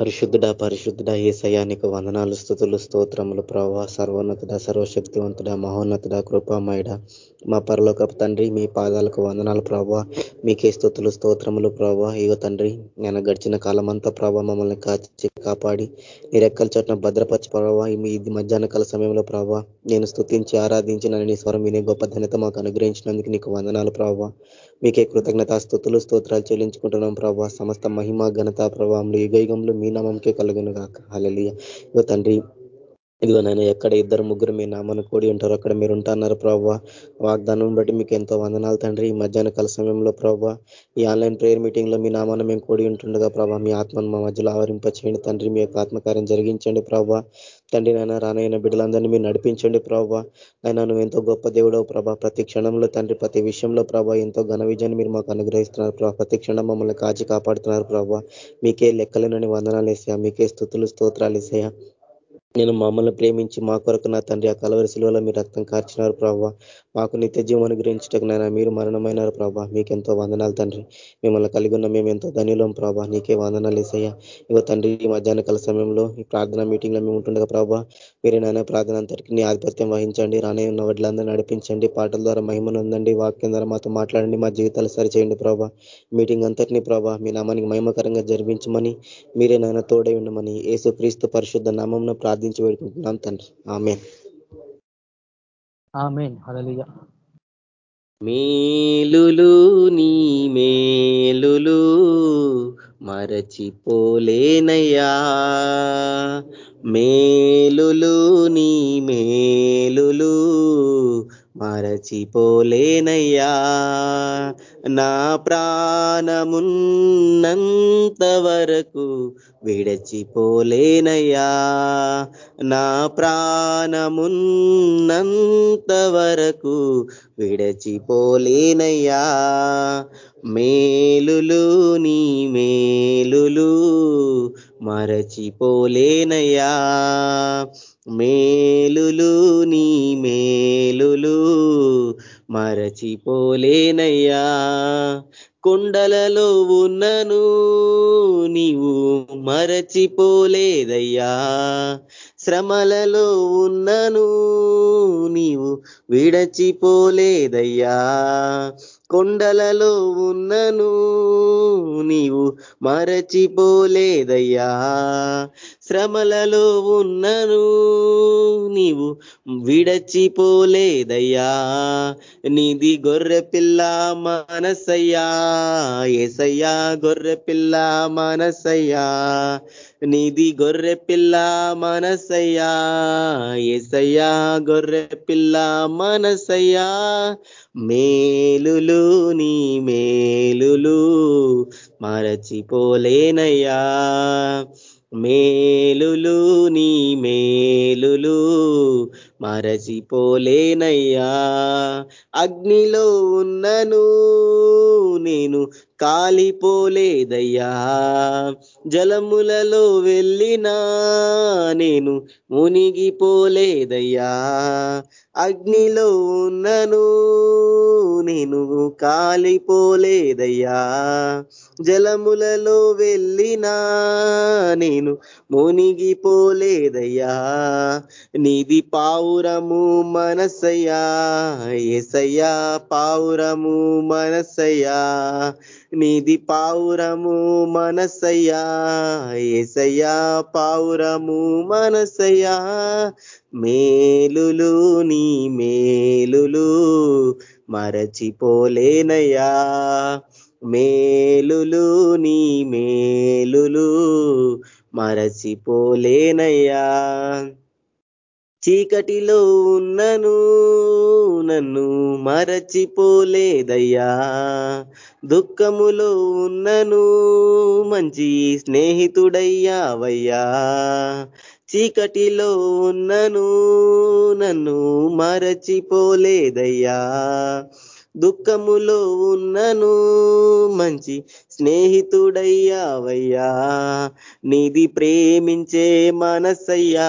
పరిశుద్ధుడ పరిశుద్ధుడ ఏ సయానికి వందనాలు స్థుతులు స్తోత్రములు ప్రభావ సర్వోన్నతుడ సర్వశక్తివంతుడ మహోన్నతుడ కృపామయుడ. మా పరలోకపు తండ్రి మీ పాదాలకు వందనాలు ప్రభావ మీకే స్థుతులు స్తోత్రములు ప్రభావ ఇగో తండ్రి నేను గడిచిన కాలం అంతా ప్రభావ మమ్మల్ని కాచి కాపాడి నీ రెక్కల చోట్న భద్రపరచు ప్రభావ ఇది మధ్యాహ్న కాల సమయంలో ప్రభావ నేను స్థుతించి ఆరాధించిన నీ స్వరం వినే గొప్ప ధన్యత మాకు అనుగ్రహించినందుకు నీకు వందనాలు ప్రభావ మీకే కృతజ్ఞత స్థుతులు స్తోత్రాలు చెల్లించుకుంటున్నాం ప్రభావ సమస్త మహిమ ఘనత ప్రభావంలో యుగయుగంలో మీ నామంకే కలుగును కాక హలలియ తండ్రి ఇదిగో నేను ఎక్కడ ఇద్దరు ముగ్గురు మీ నామను కూడి ఉంటారు అక్కడ మీరు ఉంటున్నారు ప్రభావ వాగ్దానం బట్టి మీకు ఎంతో వందనాలు తండ్రి. ఈ మధ్యాహ్న కాల సమయంలో ప్రభావ ఈ ఆన్లైన్ ప్రేయర్ మీటింగ్లో మీ నామాన్ని మేము కూడి ఉంటుండగా ప్రభావ మీ ఆత్మను మా మధ్యలో ఆవరింపచేయండి తండ్రి. మీ యొక్క ఆత్మకార్యం జరిగించండి ప్రభావ తండ్రి నాయన రానైన బిడ్డలందరినీ మీరు నడిపించండి ప్రభావ అయినా నువ్వు ఎంతో గొప్ప దేవుడవు ప్రభా. ప్రతి క్షణంలో తండ్రి ప్రతి విషయంలో ప్రభా ఎంతో ఘన విజయాన్ని మీరు మాకు అనుగ్రహిస్తున్నారు ప్రభా. ప్రతి క్షణం మమ్మల్ని కాచి కాపాడుతున్నారు ప్రభావ మీకే లెక్కలేనని వందనాలు వేసాయా మీకే స్థుతులు స్తోత్రాలు వేసాయా నేను మమ్మల్ని ప్రేమించి మా కొరకు నా తండ్రి ఆ కలవరి శిలువలో మీరు రక్తం కార్చినారు ప్రభావ మాకు నిత్య జీవం అనుగ్రహించటకు నాయన మీరు మరణమైనారు ప్రభా. మీకెంతో వందనాలు తండ్రి. మిమ్మల్ని కలిగి ఉన్న మేము ఎంతో ధనిలం ప్రభా. నీకే వందనాలు వేసయ్యా ఇగో తండ్రి ఈ మధ్యాహ్న కాల సమయంలో ఈ ప్రార్థన మీటింగ్లో మేము ఉంటుండగా ప్రభా మీరే నాయన ప్రార్థన అంతటికి నీ ఆధిపత్యం వహించండి. రానే ఉన్న వడ్లందరూ నడిపించండి. పాటల ద్వారా మహిమను ఉందండి వాక్యం ద్వారా మాతో మాట్లాడండి. మా జీవితాలు సరిచేయండి ప్రభా. మీటింగ్ అంతటినీ ప్రభా మీ నామానికి మహిమకరంగా జరిపించమని మీరే నాయన తోడై ఉండమని ఏసు క్రీస్తు పరిశుద్ధ నామంను ప్రార్థించి వేడుకుంటున్నాం తండ్రి. ఆమె ఆమెన్. హలలియ మేలులు నీ మేలులు మరచిపోలేనయ్యా. మేలులు నీ మేలులు మరచిపోలేనయ్యా. నా ప్రాణమున్నంత వరకు విడచిపోలేనయ్యా. నా ప్రాణమున్నంత వరకు విడచిపోలేనయ్యా. మేలులు నీ మేలులు మరచిపోలేనయ్యా. మేలులు నీ మేలులు మరచిపోలేనయ్యా. కొండలలో ఉన్నను నీవు మరచిపోలేదయ్యా. శ్రమలలో ఉన్నను నీవు విడచిపోలేదయ్యా. కొండలలో ఉన్నను నీవు మరచిపోలేదయ్యా. శ్రమలలో ఉన్నను నీవు విడచిపోలేదయ్యా. నీది గొర్రె పిల్ల మనసయ్యా. ఏసయ్యా గొర్రె పిల్ల మనసయ్యా. నీది గొర్రె పిల్ల మనసయ్యా ఎసయ్యా గొర్రె పిల్ల మనసయ్యా. మేలులు నీ మేలులు మరచిపోలేనయ్యా. మేలులు నీ మేలులు మరచిపోలేనయ్యా. అగ్నిలో ఉన్నను నేను కాలిపోలేదయ్యా. జలములలో వెళ్ళినా నేను మునిగిపోలేదయ్యా. అగ్నిలో ఉన్నను నేను కాలిపోలేదయ్యా. జలములలో వెళ్ళినా నేను మునిగిపోలేదయ్యా. నీది పావురము మనసయ్యా. ఎసయ్యా పావురము మనసయ్యా. నీది పావురము మనసయ్యా ఎసయ్యా పావురము మనసయ్యా. మేలులు నీ మేలులు మరచిపోలేనయ్యా. మేలులు నీ మేలులు మరచిపోలేనయ్యా. చీకటిలో ఉన్నను నన్ను మరచిపోలేదయ్యా. దుఃఖములో ఉన్నను మంచి స్నేహితుడయ్యావయ్యా. చీకటిలో ఉన్నను నన్ను మరచిపోలేదయ్యా. దుఃఖములో ఉన్నను మంచి స్నేహితుడయ్యావయ్యా నీది ప్రేమించే మనసయ్యా.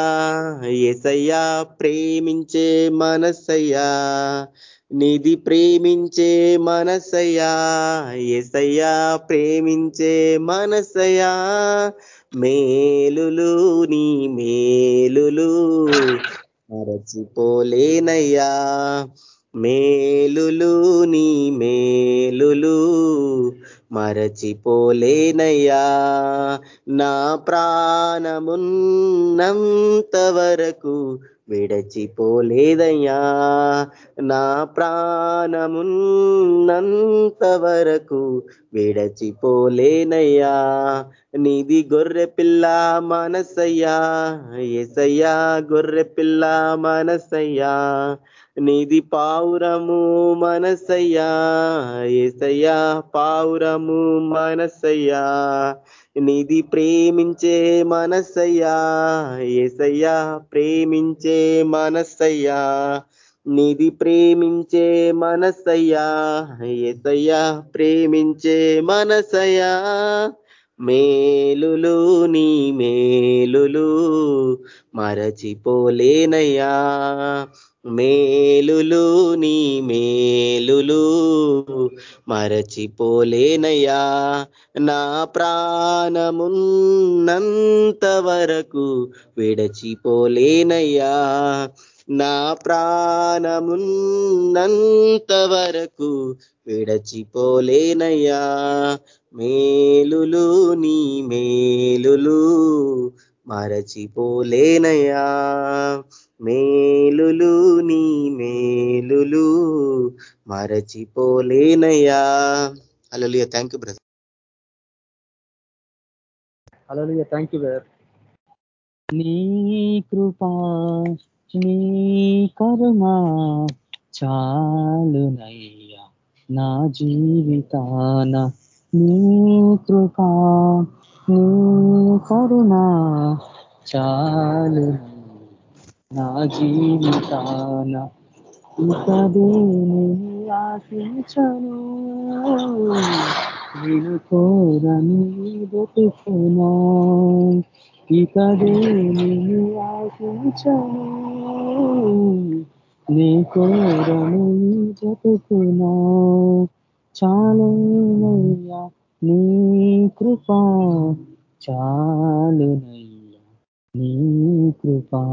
ఎసయ్యా ప్రేమించే మనసయ్యా. నిధి ప్రేమించే మనసయ్యా. ఎసయ్యా ప్రేమించే మనసయా మేలులు నీ మేలులు మరచిపోలేనయ్యా. మేలులు నీ మేలులు మరచిపోలేనయ్యా. నా ప్రాణమున్నంత వరకు విడచిపోలేదయ్యా. నా ప్రాణమున్నంత వరకు విడచిపోలేనయ్యా. నిధి గొర్రె పిల్ల మనసయ్యా. ఎసయ్యా గొర్రె పిల్ల మనసయ్యా. నిధి పావురము మనసయ్యా ఏసయ్యా పావురము మనసయ్యా. నిధి ప్రేమించే మనసయ్యా ఏసయ్యా ప్రేమించే మనసయ్యా. నిధి ప్రేమించే మనసయ్యా ఏసయ్యా ప్రేమించే మనసయ్యా. మేలులు నీ మేలులు మరచిపోలేనయ్యా. మేలులు నీ మేలులు మరచిపోలేనయ్యా. నా ప్రాణమున్నంత వరకు విడచిపోలేనయ్యా. నా ప్రాణమున్నంత వరకు విడచిపోలేనయ్యా. మేలులు నీ మేలులు మరచిపోలేనయా మేలులు నీ మేలులు మరచిపోలేనయ్యా. అలలియ థ్యాంక్ యూ బ్రదర్. అలలియ థ్యాంక్ యూ బ్రదర్. నీ కృపా నీ కర్మ చాలునయ్యా. నా జీవితాన నీ కృపా నీ కరుణా చాలు. నా జీవితాన ఇకదేని ఆశించను. నేను కోరని బతుకునా ఇకదేని ఆశించను. నీ కోరని బతుకునా చాలునయ్యా నీ కృపా చాలునయ్యా. నీ కృపా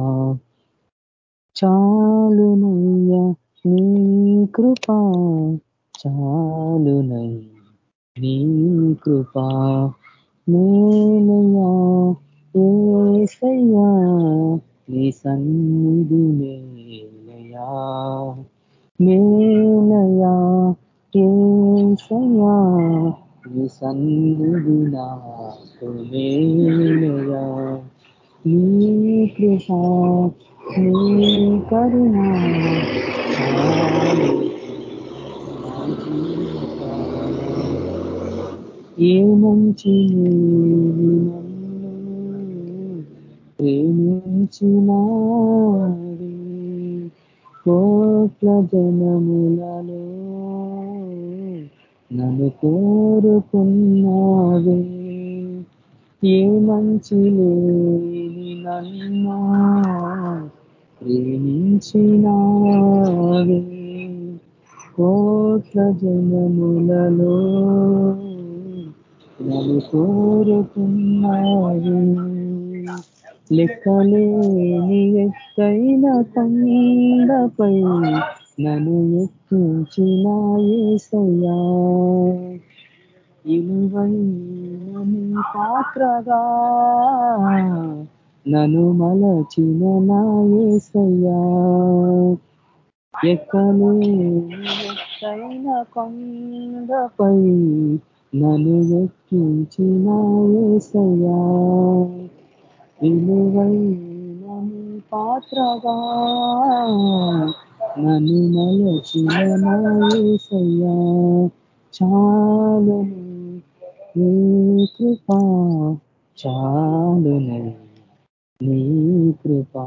చాలునయ్యా. నీ కృపా చాలునయ్యా. నీ కృపా మేలయ్యా. ఏసయ్యా నీ సన్నిధి మేలయ్యా. మేలయ్యా ఏసయ్యా నీ సన్నిధి నాకు మేలయ్యా నీ కృపా నీ కరుణా ఏ మంచి కోట్ల జనములలో నన్ను కోరుకున్నావే. ఏ మంచి లేని ప్రేమించినావే. కోట్ల జనములలో నన్ను కోరుకున్నావే. లెక్కలేని ఎక్కైన కొండపై నన్ను ఎక్కించిన ఏసయ్యా ఇలువైన నీ పాత్రగా నన్ను మలచిన నా ఏసయ్యా ఎక్కలేని కొండపై నన్ను ఎక్కించిన ఏసయ్యా విలువైన నీ పాత్రగా నన్ను మలచిన ఏసయ్యా చాలును. నీ కృపా చాలును. నీ కృపా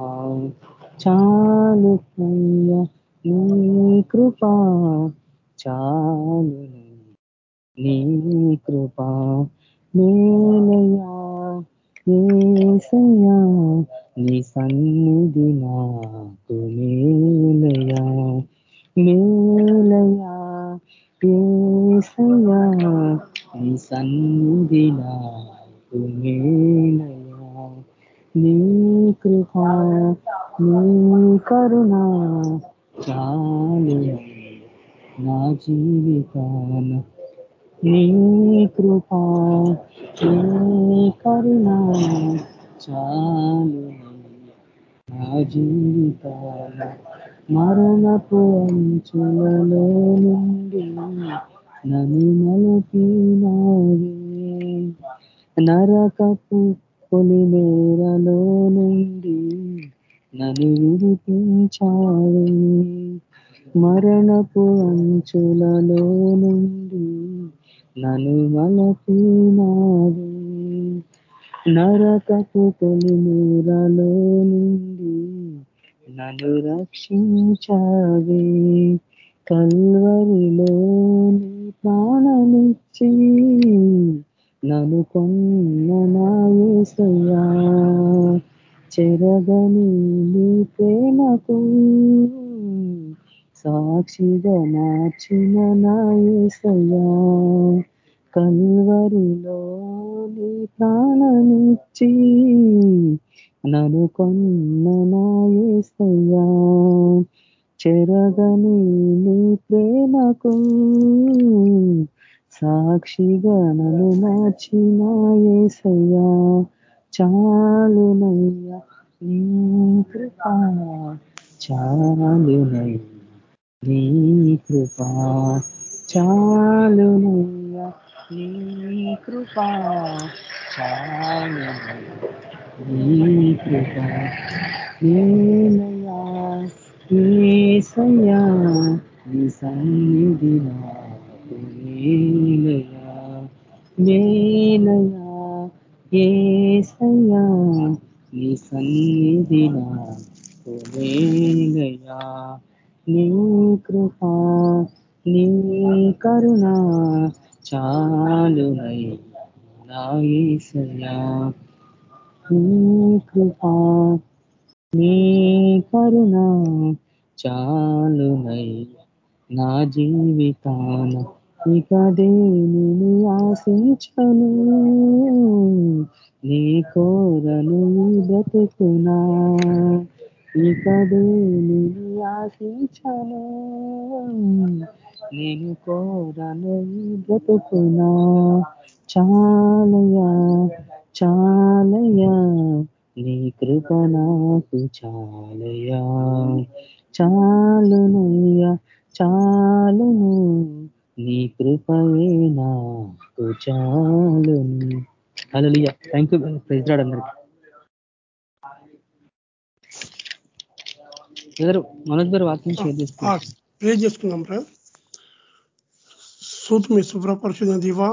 చాలు నీ కృపా చాలును. నీ కృపా మేలయా ఏసయ్యా నీ సన్నిధి నాకు మేలయా మేలయా పేసయా నీ సన్నిధి నాకు మేలయా. నీ కృప నీ కరుణ చాలు నా జీవితాన. నీ కృప నీ కరుణ చాలు. నా జీవితాల మరణపు అంచులలో నుండి నన్ను మలపినావే నరకపు పొలిమేరలో నుండి నన్ను విడిపించావే. మరణపు అంచులలో నుండి నన్ను మలపినావే నరకపు పొలిమేరలో నుండి నన్ను రక్షించావే. కల్వరిలో నీ ప్రాణమిచ్చి నన్ను కొన్న నాయసయ్యా చెరగని నీ ప్రేమకు సాక్షిగా మార్చిన నాయసయ్యా కల్వరిలో నీ ప్రాణమిచ్చి నన్ను కొన్న నాయసయ్యా చెరగని నీ ప్రేమకు సాక్షిగా నన్ను మార్చిన చాలునయ్యా నీ కృప చాలునయ్యా నీ కృప. చాలునయ్యా నీ కృప నీ కృప నేనయ్యా ఏసయ్యా నీ సన్నిధి నాకు మేలయ్యా. ఏసయ్యా నీ సన్నిధి నాకు నీ నీ చాలునై నా నీ కృప నీ కరుణ చాలునై నా జీవితాన ఇక దేనిని ఆశించను? నీ కోరను ఈ బ్రతుకునా? ఇక దేనిని ఆశించను? నేను కోరను బ్రతుకునా? చాలయా చాలయా నీ కృప నాకు చాలయా చాలునయ్యా చాలును నీ కృపయే నాకు చాలును. హల్లెలూయా. థ్యాంక్ యూ రాడ్ అందరికి. మనోజ్ గారు వాక్యం షేర్ చేసుకుందాం బ్రదర్ సూత్మి సుప్ర పరిశుద్ధ దివా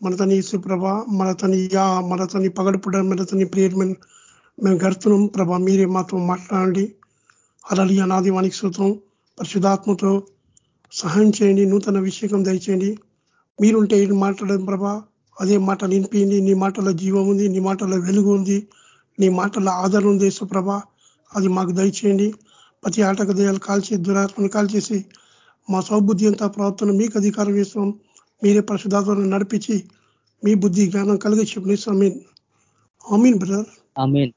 మన తని సుప్రభ మన తని యా మన తని పగడుపుడ మన తని ప్రియమైన మేము గడుతున్నాం ప్రభా మీరే మాతో మాట్లాడండి. అలలి అనాదివానికి సూతం పరిశుధాత్మతో సహాయం చేయండి నూతన విషయకం దయచేయండి. మీరుంటే ఇది మాట్లాడడం ప్రభా అదే మాట నింపింది నీ మాటలో జీవం ఉంది నీ మాటలో వెలుగు ఉంది నీ మాటలో ఆదరణ ఉంది సుప్రభ అది మాకు దయచేయండి. ప్రతి ఆటకు దయాలు కాల్చి దురాత్మను కాల్చేసి మా సౌబుద్ధి అంతా ప్రవర్తన మీకు అధికారం చేస్తున్నాం మీరే పరిశుధాత్మను నడిపించి మీ బుద్ధి జ్ఞానం కలిగించి మీన్ అమీన్ బ్రదర్. ఆమేన్.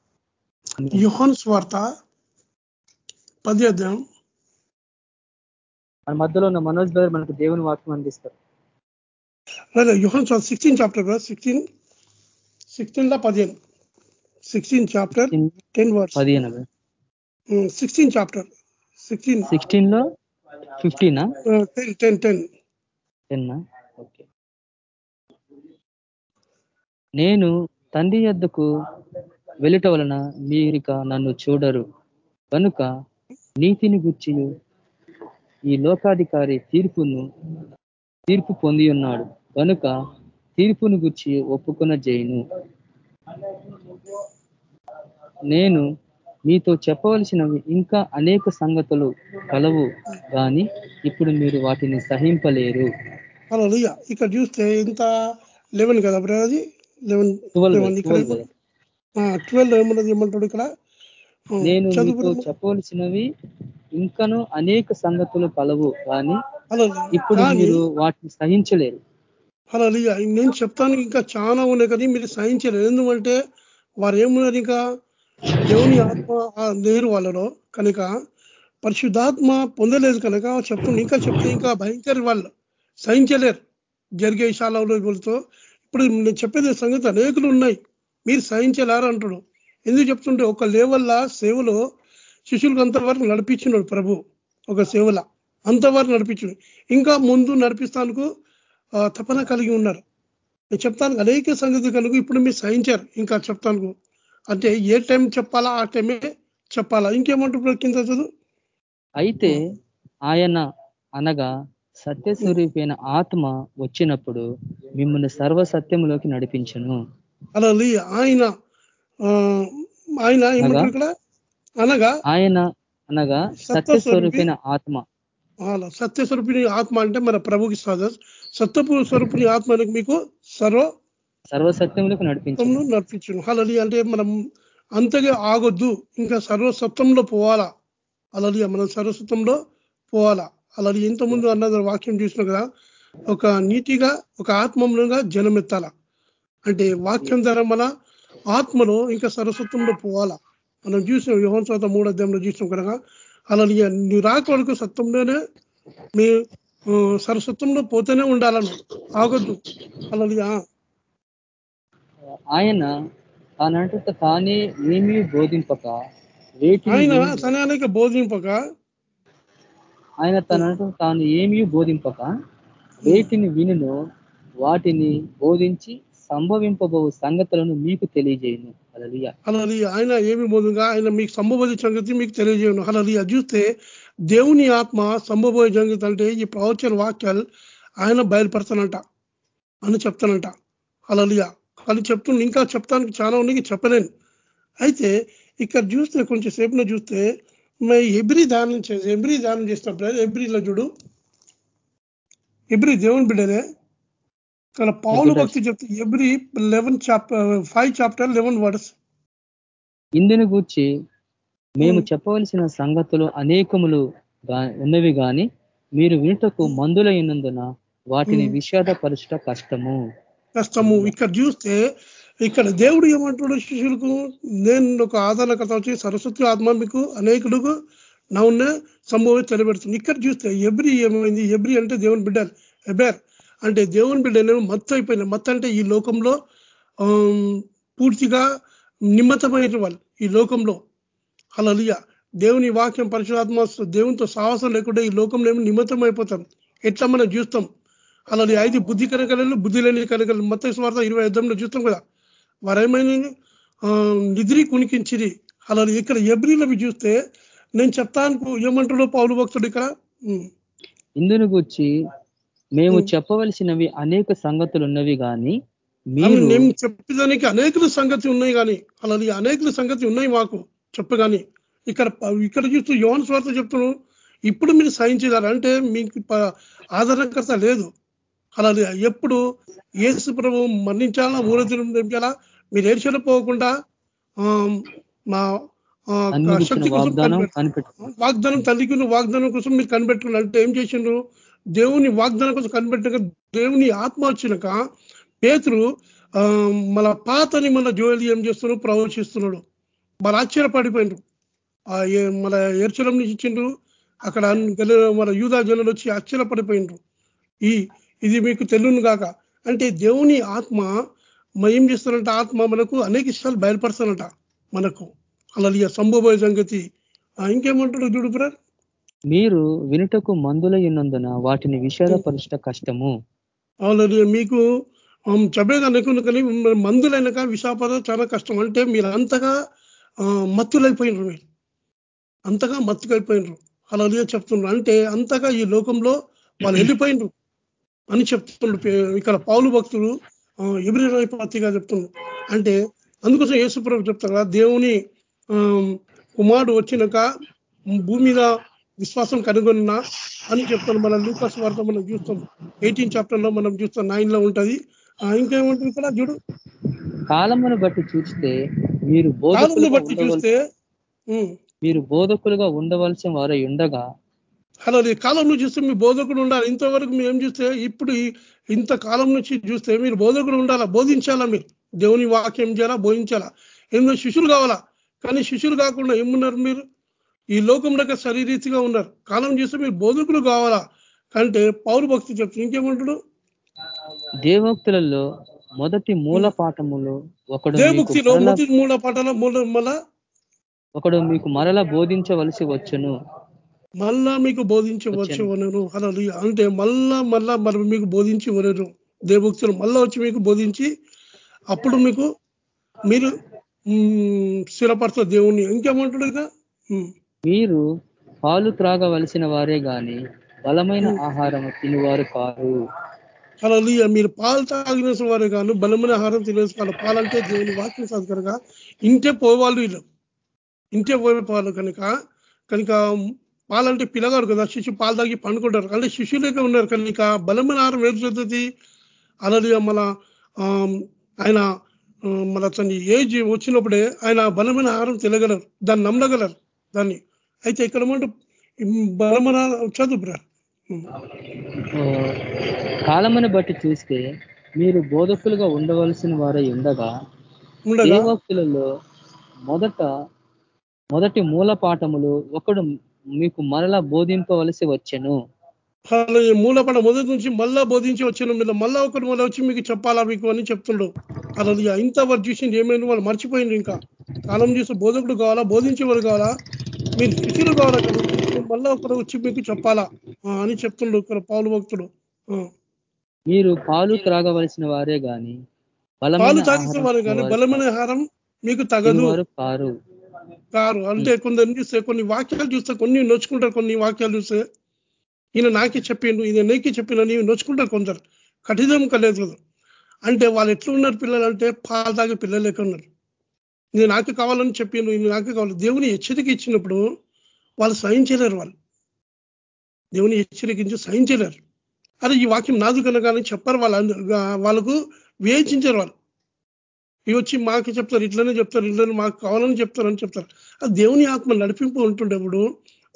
యుహాన్ స్వార్త పద్యాధ్యాయం మన మధ్యలో ఉన్న మనోజ్ గారు మనకు దేవుని వాక్యం అందిస్తారు. లేదా యుహాన్ స్వార్త sixteen chapter brother sixteen sixteen లా పదిహేను. సిక్స్టీన్ చాప్టర్ టెన్ వర్స్ పదిహేను సిక్స్టీన్ చాప్టర్ సిక్స్టీన్ సిక్స్టీన్లో ఫిఫ్టీనా టెన్ టెన్ టెన్ టెన్నా ఓకే నేను తండ్రి యొద్దకు వెళ్ళుట వలన మీరిక నన్ను చూడరు. కనుక నీతిని గుర్చి ఈ లోకాధికారి తీర్పును తీర్పు పొంది ఉన్నాడు. కనుక తీర్పును గుర్చి ఒప్పుకున్న జైను నేను మీతో చెప్పవలసినవి ఇంకా అనేక సంగతులు కలవు కానీ ఇప్పుడు మీరు వాటిని సహింపలేరు. అలా ఇక్కడ చూస్తే ఇంత లెవెన్ కదా అది లెవెన్ ట్వెల్వ్ ఏమన్నది ఏమంటాడు ఇక్కడ? నేను మీతో. చెప్పవలసినవి ఇంకను అనేక సంగతులు కలవు కానీ ఇప్పుడు మీరు వాటిని సహించలేరు. అలా నేను చెప్తాను ఇంకా చాలా ఉన్నాయి కానీ మీరు సహించలేదు ఎందుకంటే వారు ఏమున్నారు ఇంకా? దేవుని ఆత్మ ఆ లేరు వాళ్ళలో. కనుక పరిశుద్ధాత్మ పొందలేదు కనుక చెప్తుంది ఇంకా చెప్తే ఇంకా భయంకర వాళ్ళు సహించలేరు. జరిగే విషయాలలో వీళ్ళతో. ఇప్పుడు నేను చెప్పేది సంగతి అనేకులు ఉన్నాయి. మీరు సహించలేరు అంటాడు. ఎందుకు చెప్తుంటే ఒక లేవల్ల సేవలో శిష్యులకు అంతవరకు నడిపించినాడు ప్రభు. ఒక సేవల అంతవరకు నడిపించడు ఇంకా ముందు నడిపిస్తానుకు తపన కలిగి ఉన్నారు. నేను చెప్తాను అనేక సంగతి కనుక ఇప్పుడు మీరు సహించారు. ఇంకా చెప్తాను అంటే ఏ టైం చెప్పాలా ఆ టైమే చెప్పాలా? ఇంకేమంటారు కింద చదువు? అయితే ఆయన అనగా సత్యస్వరూపైన ఆత్మ వచ్చినప్పుడు మిమ్మల్ని సర్వ సత్యంలోకి నడిపించను. అలా ఆయన ఆయన ఇక్కడ? అనగా? ఆయన అనగా సత్యస్వరూపైన ఆత్మ. అలా సత్య స్వరూపిణి ఆత్మ అంటే మన ప్రభుకి సత్యపు స్వరూపిణి ఆత్మ మీకు సర్వ సర్వ నడిపించు నడిపించను. అలలి అంటే మనం అంతగా ఆగొద్దు. ఇంకా సర్వసత్వంలో పోవాలా? అలలి మనం సర్వసత్వంలో పోవాలా? అలలి ఇంతకుముందు అన్న వాక్యం చూసిన కదా? ఒక నీటిగా ఒక ఆత్మంలోగా జనమెత్తాల అంటే వాక్యం ద్వారా మన ఆత్మలో ఇంకా సరస్వత్వంలో పోవాలా? మనం చూసిన యోహన్ శాత మూడు అధ్యాయంలో చూసినాం కనుక. అలా నీ రాకొడుకు సత్వంలోనే మీ సరస్వత్వంలో పోతేనే ఉండాలను. ఆగొద్దు. అలా ఆయన తానంట తానే ఏమీ బోధింపక ఆయన బోధింపక? ఆయన తనంట తాను ఏమీ బోధింపక వేటిని వినును వాటిని బోధించి సంభవింపబో సంగతులను మీకు తెలియజేయను. అలలియ అలా ఆయన ఏమి బోధంగా ఆయన మీకు సంభవోయే సంగతి మీకు తెలియజేయను. అలా చూస్తే దేవుని ఆత్మ సంభవోయే సంగతి అంటే ఈ ప్రవచన వాక్యాలు ఆయన బయలుపడతానంట అని చెప్తానంట. అలలియ అని చెప్తున్నా ఇంకా చెప్తానికి చాలా ఉన్నాయి చెప్పలేను. అయితే ఇక్కడ చూస్తే కొంచెం సేపున చూస్తే ఎబ్రి ధ్యానం చేసి ఎబ్రి ధ్యానం చేసినప్పుడు ఎబ్రిలో చూడు. ఎబ్రి దేవుని బిడ్డనే. ఇక్కడ పౌలు భక్తి చెప్తే ఎబ్రి eleven chapter five chapter eleven words. ఇందును గూర్చి మేము చెప్పవలసిన సంగతులు అనేకములు ఉన్నవి గాని మీరు వినుటకు మందుల వాటిని విషాదపరచుట కష్టము. కష్టము. ఇక్కడ చూస్తే ఇక్కడ దేవుడు ఏమంటాడు శిష్యులకు నేను ఒక ఆదరణకర్త వచ్చి సరస్వతి ఆత్మ మీకు అనేకులకు నా ఉన్న సంభవం తెలియబెడుతుంది. ఇక్కడ చూస్తే ఎబ్రి ఏమైంది? ఎబ్రి అంటే దేవుని బిడ్డ. ఎబేర్ అంటే దేవుని బిడ్డ ఏమో మత్తు అయిపోయింది మత్తు అంటే ఈ లోకంలో పూర్తిగా నిమ్మతమైన వాళ్ళు ఈ లోకంలో. అలలియ దేవుని వాక్యం పరిశుధాత్మ దేవునితో సాహసం లేకుండా ఈ లోకంలో ఏమో నిమిత్తం అయిపోతాం ఎట్లా మనం చూస్తాం? అలా ఐదు బుద్ధి కనకలు బుద్ధి లేని కనకలు మొత్తం స్వార్థ ఇరవై యుద్ధంలో చూస్తాం కదా. వారేమైనా నిద్రి కునికించిరి. అలా ఇక్కడ ఎబ్రిలో చూస్తే నేను చెప్తాను ఏమంటాడు పౌలు భక్తుడు ఇక్కడ. ఇందును గూర్చి మేము చెప్పవలసినవి అనేక సంగతులు ఉన్నవి ఆమె మీరు నేను చెప్పేదానికి అనేకుల సంగతి ఉన్నాయి కానీ అలా అనేకుల సంగతి ఉన్నాయి మాకు చెప్పగాని. ఇక్కడ ఇక్కడ చూస్తూ యోన్ స్వార్థ చెప్తున్నాను ఇప్పుడు మీరు సహించేదారు. అంటే మీకు ఆదరణకర్త లేదు. అలా ఎప్పుడు యేసు ప్రభు మరణించాలా తెంపాలా? మీరు ఏడ్చలు పోకుండా మా శక్తి కోసం వాగ్దానం తల్లికి ఉన్న వాగ్దానం కోసం మీరు కనిపెట్టుకున్నారు అంటే ఏం చేసిండ్రు? దేవుని వాగ్దానం కోసం కనిపెట్టక దేవుని ఆత్మ వచ్చినాక పేతురు ఆ, మన పాతని మన జోలి ఏం చేస్తున్నాడు ప్రవచిస్తున్నాడు మన ఆశ్చర్యపడిపోయిండ్రు మన ఏర్చలం నుంచి ఇచ్చిండ్రు అక్కడ మన యూదా జనులు వచ్చి ఆశ్చర్యపడిపోయిండ్రు. ఈ ఇది మీకు తెలుగును కాక అంటే దేవుని ఆత్మ మ- ఏం చేస్తారంట ఆత్మ మనకు అనేక ఇష్టాలు బయలుపరుస్తారంట మనకు. అలా సంభవ సంగతి. ఇంకేమంటాడు చూడు బ్రదర్? మీరు వినుటకు మందులై ఉన్నందున వాటిని విషాదపరచుట కష్టము. అవునండి మీకు చెప్పేది అనుకున్న కానీ మందులైనక విశాపద చాలా కష్టం. అంటే మీరు అంతగా మత్తులైపోయినారు మీరు. అంతగా మత్తుకైపోయినారు. అలా చెప్తున్నారు. అంటే అంతగా ఈ లోకంలో వాళ్ళు వెళ్ళిపోయినరు. అని చెప్తుండ్రు పే- ఇక్కడ పౌలు భక్తులు ఎబ్రి పత్రిగా చెప్తున్నారు అంటే అందుకోసం యేసుప్రభు చెప్తారు కదా దేవుని కుమారుడు వచ్చినాక భూమి మీద విశ్వాసం కనుగొన్నా అని చెప్తాను మన లూకస్ వార్త మనం చూస్తాం. ఎయిటీన్ చాప్టర్లో మనం చూస్తాం. నైన్లో ఉంటది. ఆ, ఇంకేముంటుంది ఇక్కడ చూడు. కాలమును బట్టి చూస్తే మీరు కాలంలో బోధకులుగా బట్టి చూస్తే మీరు బోధకులుగా ఉండవలసిన వారై ఉండగా అలా ఈ కాలంలో చూస్తే మీ బోధకుడు ఉండాలి. ఇంతవరకు మేము ఏం చూస్తే ఇప్పుడు ఇంత కాలం నుంచి చూస్తే మీరు బోధకుడు ఉండాలా? బోధించాలా మీరు? దేవుని వాక్యం చేయాలా? బోధించాలా? ఏందో శిష్యులు కావాలా? కానీ శిష్యులు కాకుండా ఏమున్నారు మీరు? ఈ లోకంలోకి శరీరీతిగా ఉన్నారు. కాలం చూస్తే మీరు బోధకులు కావాలా? అంటే పౌరు భక్తి చెప్తుంది ఇంకేమంటాడు? దేవోక్తులలో మొదటి మూల పాఠములు ఒకడు మరల- మొదటి మూల పాటల మూల ఒకడు మీకు మరల బోధించవలసి వచ్చును. మళ్ళా మీకు బోధించవచ్చు వనరు అలా అంటే మళ్ళా మళ్ళా మరి మీకు బోధించి వనరు. దేవభక్తులు మళ్ళా వచ్చి మీకు బోధించి అప్పుడు మీకు మీరు స్థిరపరచ దేవుణ్ణి. ఇంకేమంటాడు ఇక? మీరు పాలు త్రాగవలసిన వారే గాని బలమైన ఆహారం తినివారు కారు. అలా మీరు పాలు తాగిన వారే కాను బలమైన ఆహారం తినేసుకోవాలి పాలంటే దేవుని వాక్యం సాధకరగా ఇంటే పోవాలి వీళ్ళు. ఇంటే పోయే పాలు కనుక కనుక పాలంటే పిల్లగారు కదా శిశు పాలు తాగి పండుకుంటారు. అంటే శిష్యులేక ఉన్నారు కనుక బలమైన ఆహారం ఏం చదువుతుంది అలాగే మన ఆయన మన తన ఏజ్ వచ్చినప్పుడే ఆయన బలమైన ఆహారం తినగలరు దాన్ని నమ్మగలరు దాన్ని. అయితే ఇక్కడ ఏమంటే బలమైన చదువు బ్రా. కాలమును బట్టి చూస్తే మీరు బోధకులుగా ఉండవలసిన వారై ఉండగా ఉండగా? దేవోక్తులలో మొదట మొదటి మూల పాఠములు ఒకడు మీకు మరలా బోధింపవలసి వచ్చెను. మూలపడ మొదటి నుంచి మళ్ళా బోధించి వచ్చిన. మీద మళ్ళా ఒకటి మళ్ళీ వచ్చి మీకు చెప్పాలా మీకు అని చెప్తుండ్రు అలా ఇంతవరకు చూసింది ఏమైంది? వాళ్ళు మర్చిపోయింది ఇంకా. కాలం చూసి బోధకుడు కావాలా? బోధించేవారు కావాలా? మీరు శిష్యులు కావాలా కదా? మళ్ళా ఒకరు వచ్చి మీకు చెప్పాలా? అని చెప్తుండ్రు ఇక్కడ పాలు భక్తుడు. మీరు పాలు త్రాగవలసిన వారే గాని పాలు తాగితే వారు కానీ బలమైన ఆహారం మీకు తగదు. కారు కారు అంటే కొందరు చూస్తే కొన్ని వాక్యాలు చూస్తే కొన్ని నొచ్చుకుంటారు కొన్ని వాక్యాలు చూస్తే ఈయన నాకే చెప్పిండు ఈయన నీకే చెప్పిన నీవు నొచ్చుకుంటారు కొందరు. కఠినం కలేదు అంటే వాళ్ళు ఎట్లా ఉన్నారు పిల్లలు అంటే పాలు తాగే పిల్లలు లెక్క ఉన్నారు. ఇది నాకే కావాలని చెప్పిండు ఇది నాకే కావాలి. దేవుని హెచ్చరిక ఇచ్చినప్పుడు వాళ్ళు సహించలేరు వాళ్ళు. దేవుని హెచ్చరికించి సహించలేరు. అరే ఈ వాక్యం నాదు కనుక చెప్పారు వాళ్ళు వాళ్ళకు వేచించారు వాళ్ళు. ఇవి వచ్చి మాకు చెప్తారు ఇట్లనే చెప్తారు ఇట్లనే మాకు కావాలని చెప్తారు అని చెప్తారు. అది దేవుని ఆత్మ నడిపింపు ఉంటుండేప్పుడు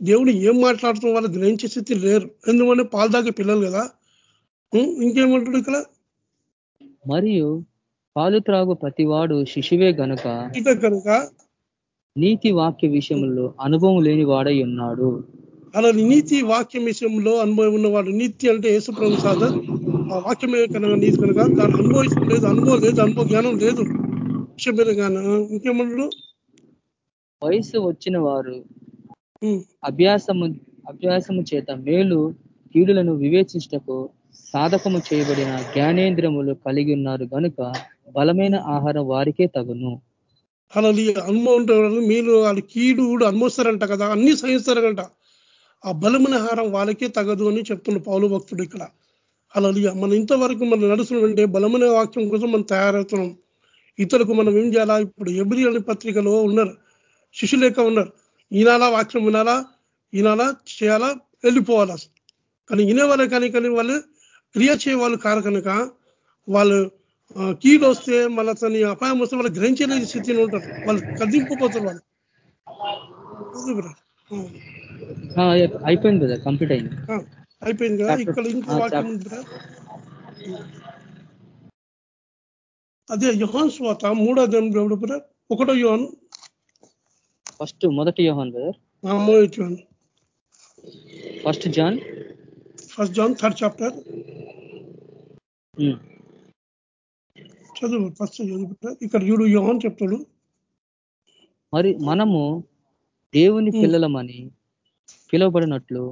దేవుడు ఏం మాట్లాడుతున్న వాళ్ళు గ్రహించే స్థితి లేరు. ఎందుకంటే పాలు తాగే పిల్లలు కదా. ఇంకేమంటాడు ఇక్కడ? మరియు పాలు త్రాగు ప్రతివాడు శిశువే గనుక కనుక నీతి వాక్య విషయంలో అనుభవం లేని వాడై ఉన్నాడు. అలా నీతి వాక్యం విషయంలో అనుభవం ఉన్నవాడు నీతి అంటే యేసుప్రభు సాధన్ ఆ వాక్యమే కనుక నీతి కనుక దాని అనుభవించడం లేదు అనుభవం లేదు అనుభవ జ్ఞానం లేదు. విషయం మీద జ్ఞానం ఇంకేమంటాడు వయసు వచ్చిన వారు అభ్యాసము అభ్యాసము చేత మేలు కీడులను వివేచించటకు సాధకము చేయబడిన జ్ఞానేంద్రములు కలిగి ఉన్నారు గనుక బలమైన ఆహారం వారికే తగును. అలా అనుభవం ఉంటారు మీరు వాళ్ళు కీడు కూడా అనుభవిస్తారంట కదా అన్ని సహిస్తారంట ఆ బలమైన హారం వాళ్ళకే తగదు అని చెప్తున్న పౌలు భక్తుడు ఇక్కడ. అలా మనం ఇంతవరకు మనం నడుస్తున్నామంటే బలమైన వాక్యం కోసం మనం తయారవుతున్నాం. ఇతరులకు మనం ఏం చేయాలా? ఇప్పుడు ఎబ్రి అనే పత్రికలో ఉన్నారు. శిష్యులేక ఉన్నారు. ఈనాలా వాక్యం వినాలా? ఈనాలా చేయాలా? వెళ్ళిపోవాలా? కానీ వినేవాళ్ళే కానీ కానీ వాళ్ళు క్రియ చేయవాళ్ళు కారు కనుక వాళ్ళు కీడు వస్తే మళ్ళీ తన అపాయం వస్తే వాళ్ళు గ్రహించలేని స్థితిలో ఉంటారు. వాళ్ళు కదింపుపోతారు వాళ్ళు. అయిపోయింది కదా కంప్లీట్ అయింది. అయిపోయింది కదా ఇక్కడ ఇంకో వాక్యం. ఉంది బ్రదర్. అదే యోహాన్ స్వాత మూడో అధ్యాయం దేవుడు బ్రదర్ ఒకటో యోహాన్ ఫస్ట్ మొదటి యోహాన్ బ్రదర్ మొదటి Yohan first John first John third chapter చదువు ఫస్ట్. ఇక్కడ చూడు యోహాన్ చెప్తాడు మరి మనము దేవుని Hmm. పిల్లలమని పిలువబడినట్లు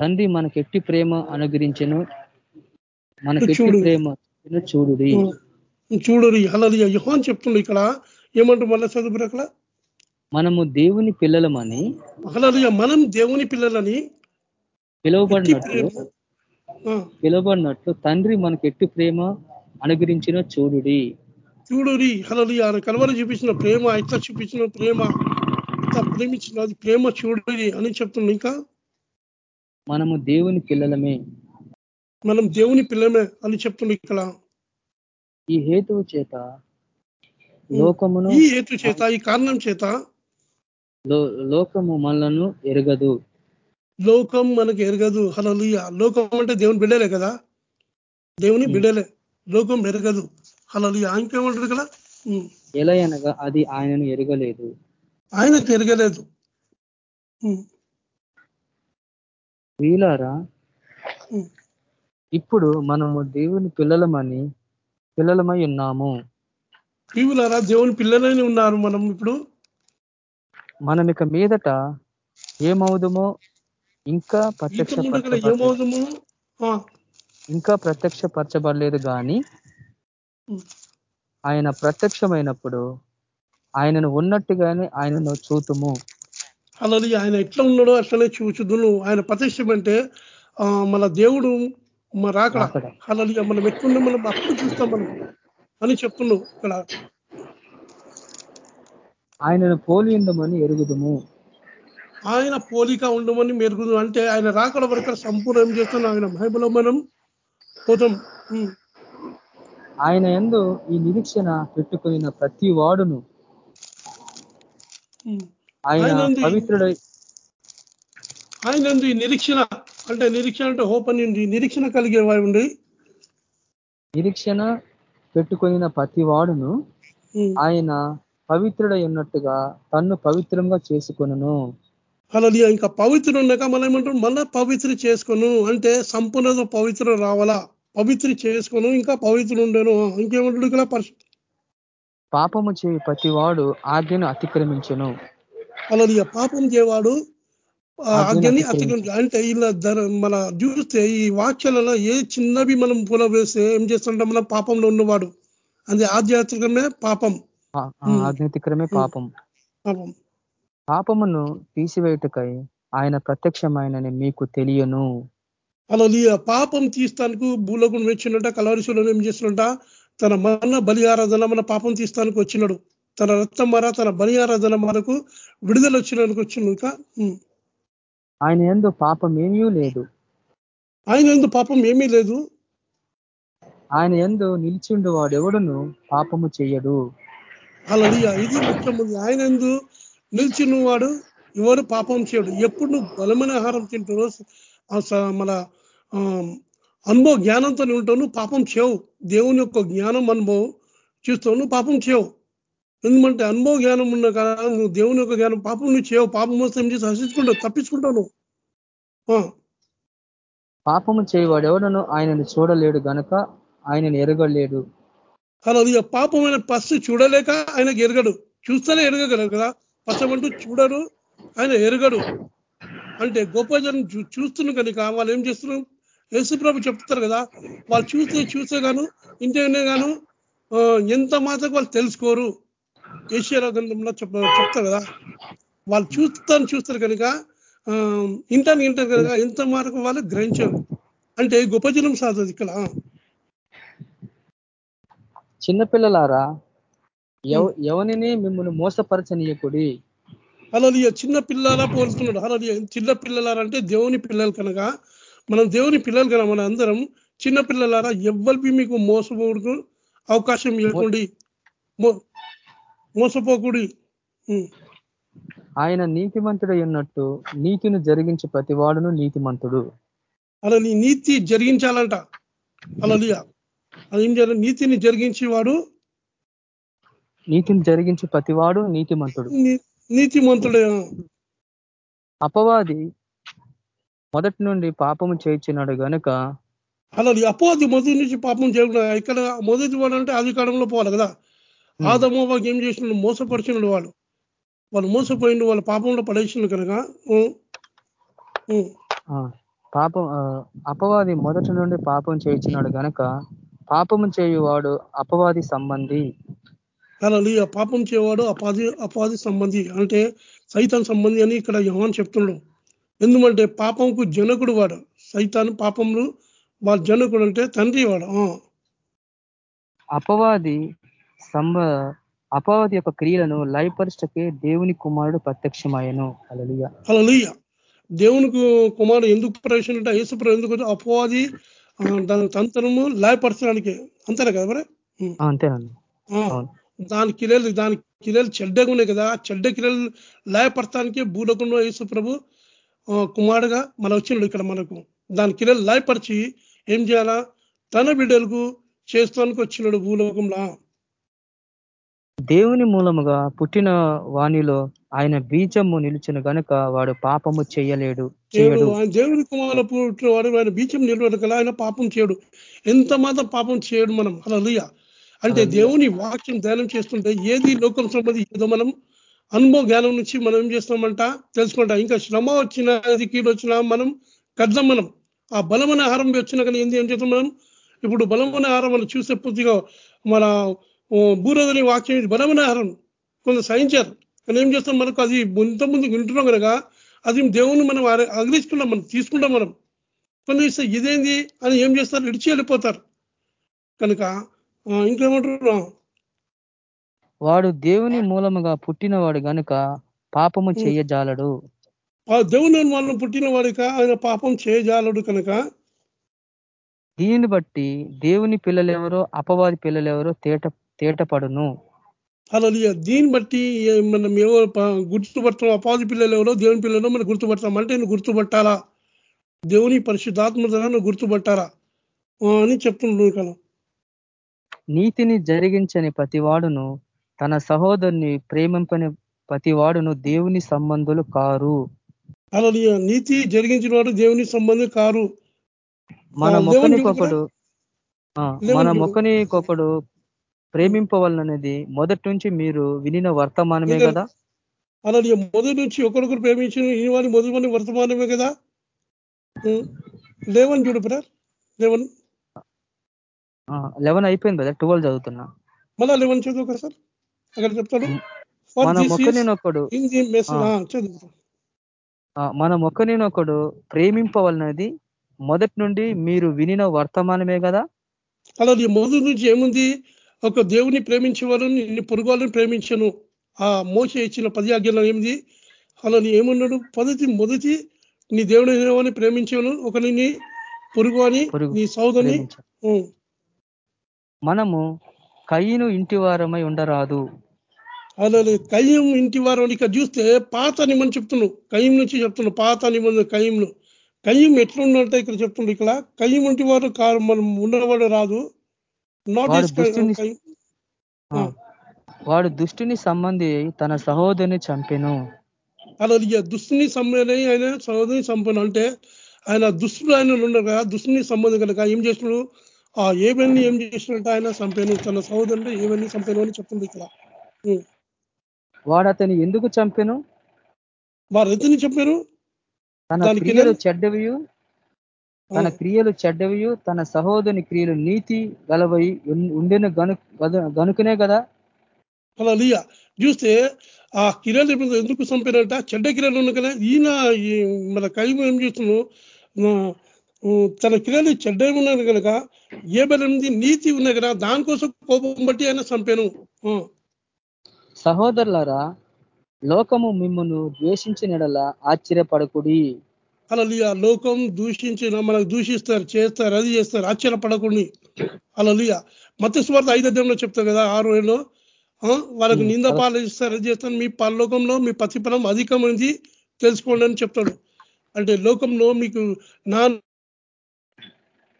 తండ్రి మనకెట్టి ప్రేమ అనుగ్రహించను చూడు. ప్రేమ చూడుడి. చూడరు. అలా యోహాన్ చెప్తుండు ఇక్కడ. ఏమంటారు మళ్ళీ చదువు అక్కడ? మనము దేవుని పిల్లలమని అలా మనం దేవుని పిల్లలని పిలువబడినట్లు ఆ, పిలువబడినట్లు తండ్రి మనకెట్టి ప్రేమ అనుగ్రహించిన చూడుడి. చూడురి. అలా ఆయన కలవరి చూపించిన ప్రేమ ఇట్లా చూపించిన ప్రేమ ఇట్లా ప్రేమించిన అది ప్రేమ చూడురి అని చెప్తుంది ఇంకా. మనము దేవుని పిల్లలమే. మనం దేవుని పిల్లమే అని చెప్తుంది ఇక్కడ. ఈ హేతువు చేత లోకమును ఈ హేతు చేత ఈ కారణం చేత లోకము మనలను ఎరగదు. లోకం మనకు ఎరగదు. హలలుయ లోకం అంటే దేవుని బిడ్డలే కదా? దేవుని. బిడ్డలే. లోకం ఎరగదు. హలలుయ ఇంకేమంటారు కదా. ఎలా అనగా అది ఆయనను ఎరగలేదు. ఆయనకు ఎరగలేదు. వీలారా. ఇప్పుడు మనము దేవుని పిల్లలమని పిల్లలమై ఉన్నాము. ప్రియులారా దేవుని పిల్లలైన ఉన్నారు మనం ఇప్పుడు. మనం ఇక మీదట ఏమవుదుమో ఇంకా ఏమవుతాము ఆ, ఇంకా ప్రత్యక్షపరచబడలేదు కానీ ఉమ్. ఆయన ప్రత్యక్షమైనప్పుడు ఆయనను ఉన్నట్టుగానే ఆయనను చూతుము. అలాది ఆయన ఎట్లా ఉన్నాడో అట్లనే చూచుదును. ఆయన అంటే ఆ, మన దేవుడు మన రాకడ? రాకడ. అలాది మనం ఎట్లున్నా మనం అప్పుడు చూస్తాం మనం అని చెప్తున్నావు ఇక్కడ. ఆయనను పోలి ఉండమని ఎరుగుదుము. ఆయన పోలిక ఉండమని మెరుగుదు అంటే ఆయన రాకడ వరకు సంపూర్ణ ఏం చేస్తాం ఆయన మహిమలో మనం పోతాం. ఆయన ఎందు ఈ నిరీక్షణ పెట్టుకున్న ప్రతి వాడును. ఆయన పవిత్రుడై ఆయన నిరీక్షణ అంటే నిరీక్షణ అంటే హోప్ అని ఉంది నిరీక్షణ కలిగే ఉండి. నిరీక్షణ పెట్టుకున్న ప్రతి వాడును. ఆయన పవిత్రుడై ఉన్నట్టుగా తన్ను పవిత్రంగా చేసుకొనును. అలాది ఇంకా పవిత్ర ఉన్నాక మనం ఏమంటాం? మళ్ళా పవిత్ర చేసుకొను అంటే సంపూర్ణ పవిత్ర రావాలా? పవిత్ర చేసుకొను ఇంకా పవిత్ర ఉండను. ఇంకేమంటాడు ఇక్కడ పాపము చేయి ప్రతి వాడు ఆజ్ఞను అతిక్రమించును. అలాది పాపం చేయవాడు ఆజ్ఞను. అతిక్రమించు అంటే ఇలా మన చూస్తే ఈ వాక్యాలలో ఏ చిన్నవి మనం పూల వేస్తే ఏం చేస్తుంటాం మనం పాపంలో ఉన్నవాడు. అది ఆధ్యాత్మికమే పాపం. ఆ- ఆ ఉమ్. ఆజ్ఞ అతిక్రమే పాపం. పాపం. పాపమును తీసివేయుటకై ఆయన ప్రత్యక్షమైనని మీకు తెలియను. అలా పాపం తీస్తానికి భూలోకం వచ్చినట్ట కలవరిశులో ఏం చేస్తున్నట తన మన బలి ఆరాధన మన పాపం తీస్తానికి వచ్చినాడు. తన రక్తం మర తన బలి ఆరాధన మనకు విడుదల వచ్చినందుకు వచ్చింది ఇంకా. ఉమ్. ఆయన ఎందు పాపం ఏమీ లేదు. ఆయన ఎందు పాపం ఏమీ లేదు. ఆయన ఎందు నిలిచిండు వాడెవడును? పాపము చెయ్యడు అలా ఇది ముఖ్యం ఉంది ఆయన ఎందు నిలిచిన వాడు ఎవరు పాపం చేయడు. ఎప్పుడు నువ్వు బలమైన ఆహారం తింటారో మన అనుభవ జ్ఞానంతో ఉంటావు. నువ్వు పాపం చేయవు. దేవుని యొక్క జ్ఞానం అనుభవం చూస్తావు. నువ్వు పాపం చేయవు. ఎందుకంటే అనుభవ జ్ఞానం ఉన్న కదా నువ్వు దేవుని యొక్క జ్ఞానం పాపం నువ్వు చేయవు. పాపం వస్తే ఏం చేసి హర్షించుకుంటావు తప్పించుకుంటావు పాపము చేయవాడెవడను ఆయనను చూడలేడు గనక ఆయనను ఎరగలేడు. అలా పాపమైన పస్సు చూడలేక ఆయనకు ఎరగడు. చూస్తేనే ఎరగగలరు కదా. పచ్చమంటూ చూడరు ఆయన ఎరగడు. అంటే గొప్ప జనం చూస్తున్న కనుక వాళ్ళు ఏం చేస్తున్నారు? యేసుప్రభు చెప్తారు కదా వాళ్ళు చూస్తే చూస్తే గాను ఇంటనే గాను ఎంత మాత్రం వాళ్ళు తెలుసుకోరు. ఏషియా గ్రంథంలో చెప్ చెప్తారు కదా? వాళ్ళు చూస్తాను చూస్తారు కనుక ఇంటాను ఇంటారు కనుక ఎంత మాత్రం వాళ్ళు గ్రహించారు. అంటే గొప్ప జనం సాధదు ఇక్కడ. చిన్నపిల్లలారా ఎవ ఎవరిని మిమ్మల్ని మోసపరచనీయకుడి. అలా చిన్న పిల్లలా పోలుతున్నాడు అలా చిన్న పిల్లలారంటే దేవుని పిల్లలు కనుక మనం దేవుని పిల్లలు కనుక మన అందరం. చిన్న పిల్లలారా ఎవ్వరికి మీకు మోసపోడు అవకాశం ఇవ్వకండి. మోసపోకుడి. ఆయన నీతిమంతుడై ఉన్నట్టు నీతిని జరిగించు ప్రతివాడును నీతిమంతుడు. అలా నీ నీతి జరిగించాలంట. అలా అది ఏం చేయాలి? నీతిని జరిగించి వాడు నీతిని జరిగించు ప్రతివాడు నీతిమంతుడు. నీతిమంతుడే. అపవాది మొదటి నుండి పాపము చేయించినాడు గనుక అలా అపోది మొదటి నుంచి పాపం చేయకుండా ఇక్కడ మొదటి వాడు అంటే అధికారంలో పోవాలి కదా. ఆదమో వాకి ఏం చేసినాడు మోసపరిచినాడు వాడు. వాళ్ళు మోసపోయిండు వాళ్ళ పాపంలో పడేసిండు కనుక పాపం అపవాది మొదటి నుండి పాపం చేయించినాడు గనక పాపము చేయువాడు అపవాది సంబంధి. అలా ఆ పాపం చేయవాడు అపాధి అపాధి సంబంధి అంటే సైతాన్ సంబంధి అని ఇక్కడ యోహాన్ చెప్తున్నాడు ఎందుకంటే పాపంకు జనకుడు వాడు. సైతాన్ పాపంలో వాళ్ళ జనకుడు అంటే తండ్రి వాడు. అపవాది సంబ అపవాది యొక్క క్రియలను లయపరిచకే దేవుని కుమారుడు ప్రత్యక్షమాయను. అలలియ హల్లెలూయా. దేవునికి కుమారుడు ఎందుకు ప్రవేశం అంటే యేసుప్రభు ఎందుకు అపవాది దాని తంత్రము లాయపరచడానికి. అంతేనా కదా మరి. అంతేనండి. దాని కిలేలు దాని కిలేలు చెడ్డగా ఉన్నాయి కదా. చెడ్డ కిలేలు లాయపరచడానికి భూలోకంలో యేసు ప్రభు ఆ, కుమారుడుగా మన వచ్చినాడు ఇక్కడ మనకు. దాని కిరలు లాయపరిచి ఏం చేయాలా? తన బిడ్డలకు చేస్తానికి వచ్చినాడు భూలోకంలో. దేవుని మూలముగా పుట్టిన వానిలో ఆయన బీజము నిలిచిన గనుక వాడు పాపము చేయలేడు చేయడు. దేవుని కుమారుల ఆయన బీచం నిలబడకల ఆయన పాపం చేయడు. ఎంత మాత్రం పాపం చేయడు మనం. అలా అంటే. దేవుని వాక్యం ధ్యానం చేస్తుంటే ఏది లోకం సంబంధి ఏదో మనం అనుభవ జ్ఞానం నుంచి మనం ఏం చేస్తామంట? తెలుసుకుంటాం. ఇంకా శ్రమ వచ్చినా కీడు వచ్చినా మనం కద్దాం మనం. ఆ బలమైన ఆహారం వచ్చినా కానీ ఏంది ఏం చేస్తాం మనం? ఇప్పుడు బలమైన ఆహారం మనం చూసే పూర్తిగా మన బూరదని వాక్యం ఇది బలమైన ఆహారం కొంత సహించారు. కానీ ఏం చేస్తాం మనకు? అది ఇంత ముందు వింటున్నాం కనుక అది దేవుని మనం అగ్రిస్తున్నాం మనం తీసుకుంటాం మనం. కొన్ని ఇస్తే ఇదేంది అని ఏం చేస్తారు? ఇడిచి వెళ్ళిపోతారు. కనుక ఇంకేమంటారు వాడు దేవుని మూలముగా పుట్టినవాడు గనుక పాపము చేయజాలడు. ఆ దేవుని మనం పుట్టిన వాడిక ఆయన పాపం చేయజాలడు కనుక. దీనిని బట్టి దేవుని పిల్లలెవరో అపవాది పిల్లలెవరో తేట తేటపడును. అలా దీన్ని బట్టి మనం ఎవరు గుర్తుపడతాం అపాధి పిల్లలు ఎవరో దేవుని పిల్లలు మనం గుర్తుపడతాం అంటే నువ్వు గుర్తుపట్టాలా? దేవుని పరిశుద్ధాత్మ ద్వారా నువ్వు గుర్తుపట్టాలా? అని చెప్తున్నాడు కదా నీతిని జరిగించని ప్రతివాడును తన సహోదరుని ప్రేమింపని ప్రతివాడును దేవుని సంబంధులు కారు. అలా నీతి జరిగించిన వాడు దేవుని సంబంధం కారు. మన ఆ, మొక్కని లేవని కొకడు ఆ, లేవని మన చూడు. ప్రేమింపవలననేది మొదటి నుంచి మీరు వినిన వర్తమానమే కదా? అలా మొదటి నుంచి ఒకరికొకరు ప్రేమించిన వారి మొదటి వారి వర్తమానమే కదా. లేవని చూడు బ్రదర్ లేవన్. లెవెన్ అయిపోయింది కదా ట్వెల్వ్ చదువుతున్నా. మళ్ళా లేవన్ చదువు కదా సార్? అక్కడ చెప్తాడు. మన ఆ, మన మొక్కనినొకడు ప్రేమింపవలనది మొదటి నుండి మీరు వినిన వర్తమానమే కదా? అలా మొదటి నుంచి ఏముంది? ఒక దేవుని ప్రేమించే వాళ్ళని నిన్ను పొరుగువాళ్ళని ప్రేమించను. ఆ మోస ఇచ్చిన పది ఆజ్ఞలు ఏమిది? అలా నీ ఏమన్నాడు? పద్ధతి మొదటి నీ దేవుని అని ప్రేమించాను ఒకరిని నీ పొరుగు అని నీ ప్రేమించ మనము కయ్యను ఇంటి వారమై ఉండరాదు. అలా కయ్యం ఇంటి వారు ఇక్కడ చూస్తే పాత నిబంధన చెప్తున్నావు కయ్యం నుంచి చెప్తున్నావు పాత నిబంధన కయ్యంను కయ్యం ఎట్లున్నట్టే ఇక్కడ చెప్తున్నాడు ఇక్కడ కయ్యం ఇంటి వారు మనం ఉన్నవాడు రాదు. వాడు దుష్టుని- దుష్టుని సంబంధి తన సహోదరుని చంపెను. అలా దుస్తుని సంబంధం ఆయన సహోదరుని సంపన్న అంటే ఆయన దుస్తులు ఆయన కదా దుస్తుని సంబంధం కనుక ఏం చేసినాడు ఆ ఏవన్నీ ఏం చేసినట్టు ఆయన చంపాను తన సహోదరుడు ఏవన్నీ చంపాను అని చెప్తుంది ఇక్కడ. వాడు అతని ఎందుకు చంపెను? వారు ఎంతని చెప్పారు? తన దానికి క్రియలు నేను- చెడ్డవియు తన క్రియలు చెడ్డవియు తన సహోదరుని క్రియలు నీతి గలవై ఉండెను గను గనుకనే కదా అలా లియ చూస్తే ఆ కిరణ్ ఎందుకు చంపారంట? చెడ్డ కిరణ్ ఉన్న కదా. ఈయన మన కైము ఏం ఉ, తన కిరణ్ చెడ్డ ఉన్నారు కనుక ఏ బలంది నీతి ఉన్నాయి కదా దానికోసం కోపం బట్టి ఆయన చంపాను. సహోదరులారా లోకము మిమ్మును ద్వేషించినడల ఆశ్చర్యపడకుడి. అలా లియ లోకం దూషించిన మనకు దూషిస్తారు చేస్తారు అది చేస్తారు ఆశ్చర్యపడకుండా అలా లియ మత స్వార్థ ఐదధ్యంలో చెప్తారు కదా ఆరు ఏళ్ళు ఆ, వాళ్ళకు. నింద పాలిస్తారు అది చేస్తారు. మీ పరలోకంలో మీ ప్రతిఫలం అధికమైంది తెలుసుకోండి అని చెప్తాడు. అంటే లోకంలో మీకు నా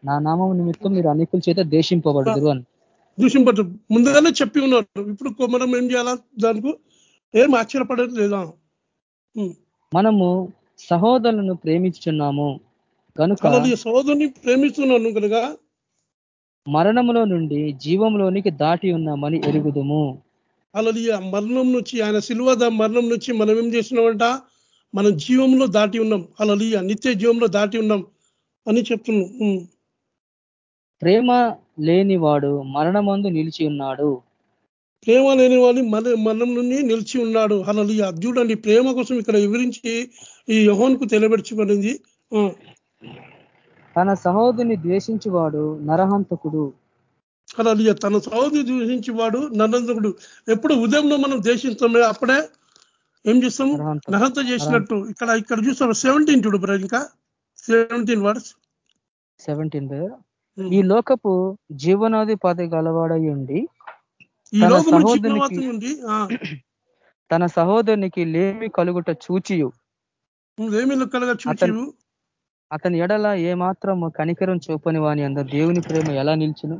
నా నామం నిమిత్తం మీరు అనేకుల చేత దేశింపబడదురు అని. దూషింపట్టు ముందుగానే చెప్పి ఉన్నారు. ఇప్పుడు మనం ఏం చేయాలా దానికి? ఏం ఆశ్చర్యపడేది లేదా. మనము సహోదరులను ప్రేమించుచున్నాము. కనుక సోదరుని ప్రేమిస్తున్నాను కనుక మరణములో నుండి జీవంలోనికి దాటి ఉన్నామని ఎరుగుదుము. అలాగే మరణం నుంచి ఆయన శిల్వద మరణం నుంచి మనం ఏం చేసినామంట మనం జీవంలో దాటి ఉన్నాం. అలలియ నిత్య జీవంలో దాటి ఉన్నాం అని చెప్తున్నాం. ప్రేమ లేనివాడు మరణమందు నిలిచి ఉన్నాడు. ప్రేమ లేని వాడిని మన మరణం నుండి నిలిచి ఉన్నాడు. అలలియ చూడండి ప్రేమ కోసం ఇక్కడ వివరించి ఈ యహోన్కు తెలియబెడిచిపడింది ఆ, తన సహోదరుని ద్వేషించువాడు నరహంతకుడు. అలలియ తన సహోదరి దూషించి వాడు నరంతకుడు ఎప్పుడు ఉదయంలో మనం దేశిస్తామే అప్పుడే ఏం చేస్తాం? నరహంతకుడు. నహంత చేసినట్టు. ఇక్కడ ఇక్కడ చూస్తాం సెవెంటీన్ చూడు బ్రో ఇంకా. సెవెంటీన్ వర్డ్స్ సెవెంటీన్ ఈ లోకపు జీవనోధిపతి గలవాడై ఉండి ఈ తన లోకము సహోదరునికి- తన సహోదరునికి లేమి కలుగుట చూచియు. నువ్వేమి లెక్కలుగా చూచివు అతని ఎడల ఏమాత్రం కనికరం చూపని వాని అందరు దేవుని ప్రేమ ఎలా నిల్చును?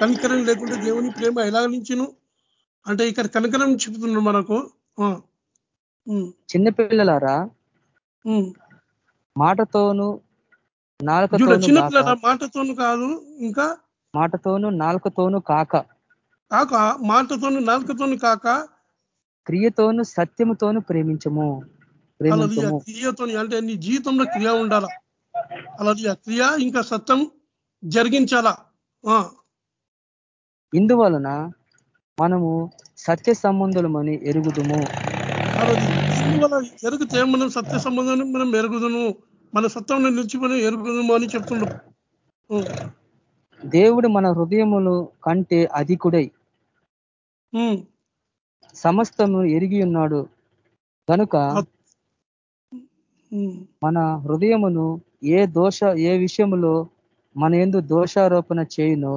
కనికరం లేకుంటే దేవుని ప్రేమ ఎలా నించును అంటే ఇక్కడ కనికరం చెప్తున్నాడు మనకు. చిన్నపిల్లలారా. మాటతోను చూడ నాలుకతోను చిన్న కాక. పిల్లల మాటతోను కాదు ఇంకా? మాటతోను నాలుకతోను కాక. కాక మాటతోను నాలుకతోను కాక? క్రియతోను సత్యముతోను ప్రేమించము. అలా క్రియతోని అంటే నీ జీవితంలో క్రియ ఉండాలా? అలా క్రియ ఇంకా సత్యం జరిగించాలా? ఆ, ఇందువలన మనము సత్య సంబంధులమని ఎరుగుదుము. అలాది ఇందువల్ల ఎరుగుతే మనం సత్య సంబంధాన్ని మనం ఎరుగుదును మన సత్యంలో నిలిచి మనం ఎరుగుదుము అని చెప్తుండ్రు. ఉం, దేవుడు మన హృదయములు కంటే అధికుడై. సమస్తము ఎరిగి ఉన్నాడు. కనుక. మన హృదయమును ఏ దోష ఏ విషయములో మన ఎందు దోషారోపణ చేయునో